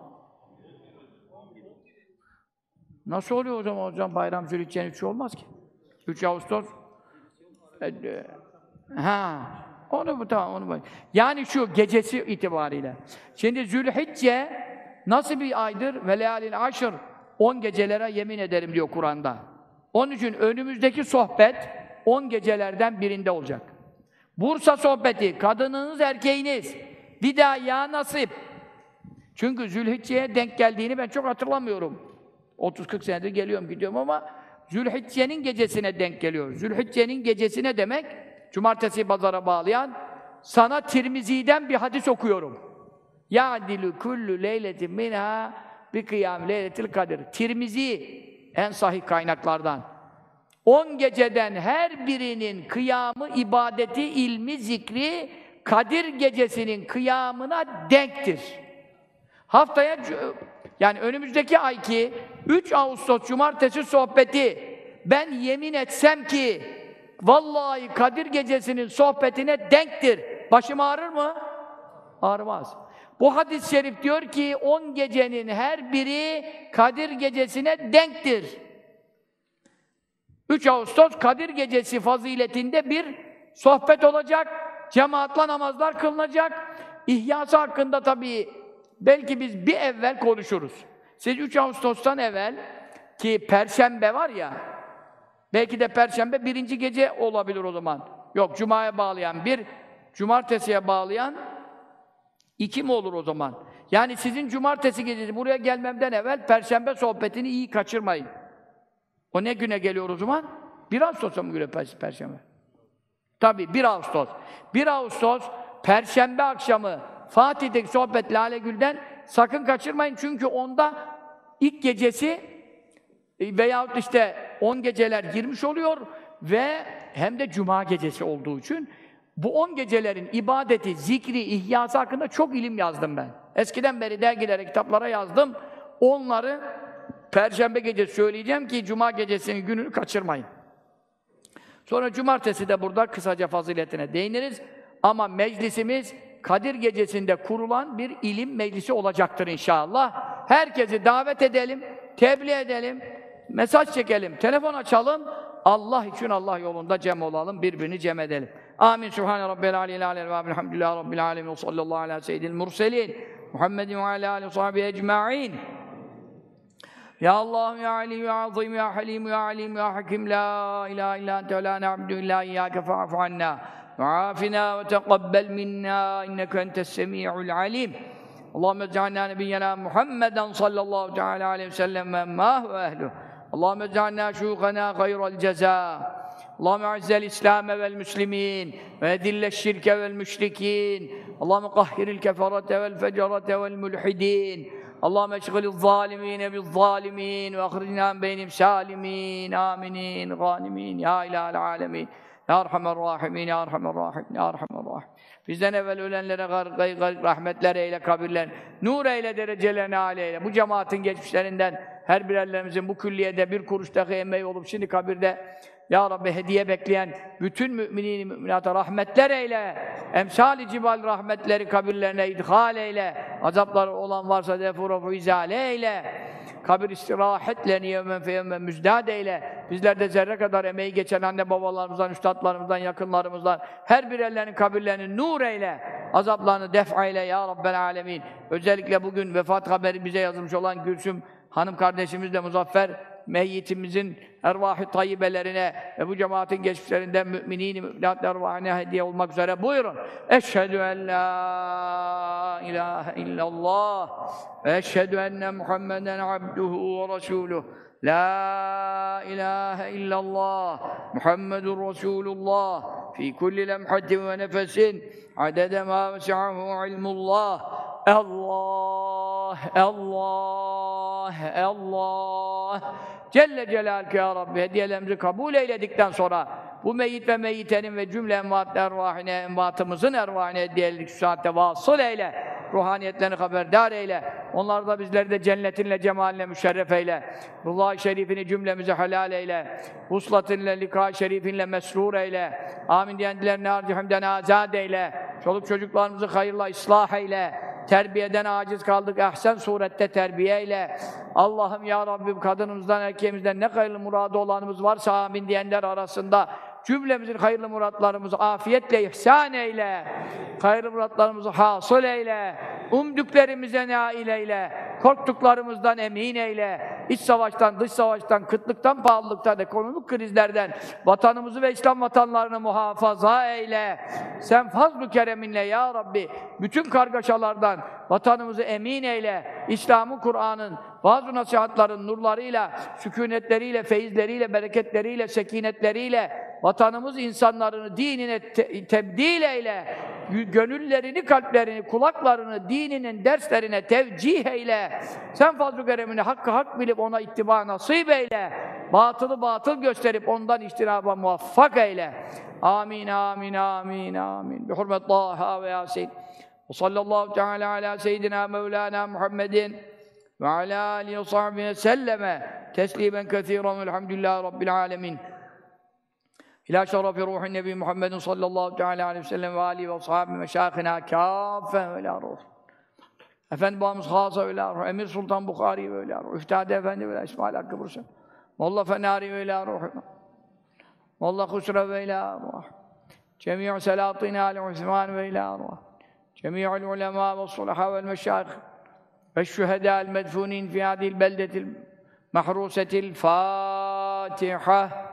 Nasıl oluyor o zaman hocam bayram Zülhicce'nin 3'ü olmaz ki. 3 Ağustos e, e, ha onu bu tamam onu bak. Yani şu gecesi itibariyle. Şimdi Zülhicce nasıl bir aydır? Ve lealil aşır 10 gecelere yemin ederim diyor Kur'an'da. Onun için önümüzdeki sohbet 10 gecelerden birinde olacak. Bursa sohbeti, kadınınız, erkeğiniz. Bir daha ya nasip. Çünkü Zülhicce'ye denk geldiğini ben çok hatırlamıyorum. 30-40 senedir geliyorum gidiyorum ama Zülhicce'nin gecesine denk geliyor. Zülhicce'nin gecesine demek, cumartesi pazara bağlayan, sana Tirmizi'den bir hadis okuyorum. Ya dilü kullu leyletin minha bi kıyam leyletil kadir. Tirmizi en sahih kaynaklardan. 10 geceden her birinin kıyamı, ibadeti, ilmi, zikri Kadir gecesinin kıyamına denktir. Haftaya yani önümüzdeki ayki 3 Ağustos Cumartesi sohbeti ben yemin etsem ki vallahi Kadir gecesinin sohbetine denktir. Başım ağrır mı? Ağrımaz. Bu hadis-i şerif diyor ki 10 gecenin her biri Kadir gecesine denktir. 3 Ağustos Kadir Gecesi faziletinde bir sohbet olacak. Cemaatla namazlar kılınacak. İhyası hakkında tabii belki biz bir evvel konuşuruz. Siz 3 Ağustos'tan evvel ki Perşembe var ya, belki de Perşembe birinci gece olabilir o zaman. Yok, Cuma'ya bağlayan bir, Cumartesi'ye bağlayan iki mi olur o zaman? Yani sizin Cumartesi gecesi buraya gelmemden evvel Perşembe sohbetini iyi kaçırmayın. O ne güne geliyor o zaman? 1 Ağustos'a mı göre Perşembe? Tabii 1 Ağustos. 1 Ağustos Perşembe akşamı Fatih'teki sohbet Lale Gül'den sakın kaçırmayın çünkü onda ilk gecesi e, veyahut işte 10 geceler girmiş oluyor ve hem de cuma gecesi olduğu için bu 10 gecelerin ibadeti, zikri, ihyası hakkında çok ilim yazdım ben. Eskiden beri dergilere, kitaplara yazdım. Onları Perşembe gecesi söyleyeceğim ki Cuma gecesinin gününü kaçırmayın. Sonra Cumartesi de burada kısaca faziletine değiniriz. Ama meclisimiz Kadir Gecesi'nde kurulan bir ilim meclisi olacaktır inşallah. Herkesi davet edelim, tebliğ edelim, mesaj çekelim, telefon açalım. Allah için Allah yolunda cem olalım, birbirini cem edelim. Amin. Subhane Rabbil aleyhi aleyhi ve elhamdülillahi Rabbil alemin ve sallallahu ala seyyidil murselin Muhammedin ve ala ve sahibi ecma'in. يا الله يا عليم يا عظيم يا حليم يا عليم يا حكيم لا إله إلا أنت ولا نعبد إلا إياك فاعف عنا وعافنا وتقبل منا إنك أنت السميع العليم. اللهم اجعلنا نبينا محمدا صلى الله تعالى عليه وسلم ما هو أهله؟ اللهم اجعلنا شيوخنا خير الجزاء. اللهم أعز الإسلام والمسلمين وأذل الشرك والمشركين. اللهم قهر الكفرة والفجرة والملحدين. Allahümme eşgılil zalimine bil zalimin ve ahrinâ beynim şalimin. Aminin ganimin. Ya ilâhel alemin. Ya erhamer rahimin ya erhamer rahimin ya erhamer rahim. Bizden evvel ölenlere gay gay rahmetler eyle kabirler nur eyle derecelerini âli eyle. Bu cemaatin geçmişlerinden her birerlerimizin bu külliyede bir kuruştaki emeği olup şimdi kabirde ya Rabbi hediye bekleyen bütün müminin müminata rahmetler eyle. Emsal-i cibal rahmetleri kabirlerine idhal eyle. Azapları olan varsa defuru izale eyle. Kabir istirahatlerini yevmen fe yevmen müzdad eyle. Bizlerde zerre kadar emeği geçen anne babalarımızdan, üstadlarımızdan, yakınlarımızdan her bir ellerinin kabirlerini nur eyle. Azaplarını def eyle ya Rabbel alemin. Özellikle bugün vefat haberi bize yazılmış olan Gülsüm hanım kardeşimiz de Muzaffer meyyitimizin ervah-ı tayyibelerine ve bu cemaatin geçmişlerinden müminin müminat ervahine hediye olmak üzere buyurun. Eşhedü en la ilahe illallah ve eşhedü enne Muhammeden abduhu ve resuluh. La ilahe illallah Muhammedun Resulullah fi kulli lemhatin ve nefesin adede ma vesi'ahu ilmullah Allah Allah Allah Celle Celaluhu ya Rabbi hediyelerimizi kabul eyledikten sonra bu meyyit ve meyyitenin ve cümle envat ervahine, envatımızın ervahine hediyelik şu saatte vasıl eyle. Ruhaniyetlerini haberdar eyle. Onlar da bizleri de cennetinle, cemalinle müşerref eyle. Rıza-i şerifini cümlemize helal eyle. Huslatinle, lika şerifinle mesrur eyle. Amin diyendilerini harcihimden azad eyle. Çoluk çocuklarımızı hayırla ıslah eyle. Terbiyeden aciz kaldık, ahsen surette terbiye ile. Allah'ım ya Rabbim kadınımızdan, erkeğimizden ne hayırlı muradı olanımız varsa amin diyenler arasında cümlemizin hayırlı muratlarımızı afiyetle ihsan eyle. Hayırlı muratlarımızı hasıl eyle. Umdüklerimize nail eyle. Korktuklarımızdan emin eyle. İç savaştan, dış savaştan, kıtlıktan, pahalılıktan, ekonomik krizlerden vatanımızı ve İslam vatanlarını muhafaza eyle. Sen fazl-ı kereminle ya Rabbi bütün kargaşalardan vatanımızı emin eyle. İslam'ın, Kur'an'ın, bazı nasihatların nurlarıyla, sükunetleriyle, feyizleriyle, bereketleriyle, sekinetleriyle vatanımız insanlarını dinine te tebdil eyle. Gönüllerini, kalplerini, kulaklarını dininin derslerine tevcih eyle. Sen fazl-ı keremini hakkı hak bilip ona ittiba nasip eyle. Batılı batıl gösterip ondan iştiraba muvaffak eyle. Amin, amin, amin, amin. Bi hurmet ve Yasin. Ve sallallahu teala ala seyyidina Mevlana Muhammedin ve ala alihi ve selleme teslimen kethiren velhamdülillahi rabbil alemin. İlâ şerefi ruhin Nebi Muhammedin sallallahu teala aleyhi ve sellem ve alihi ve sahabi meşâhına kâfen ve lâ ruh. Efendi babamız Hâza ve lâ ruh. Emir Sultan Bukhari ve lâ ruh. Üftade Efendi ve lâ İsmail Hakkı Bursa. Molla Fenari ve lâ ruh. Molla Husra ve lâ ruh. Cemî'u selâtîn âli Osman ve lâ ruh. Cemî'ul ulemâ ve sulahâ vel meşâih ve şühedâ el medfûnîn fî hâdîl beldetil mehrûsetil Fâtiha.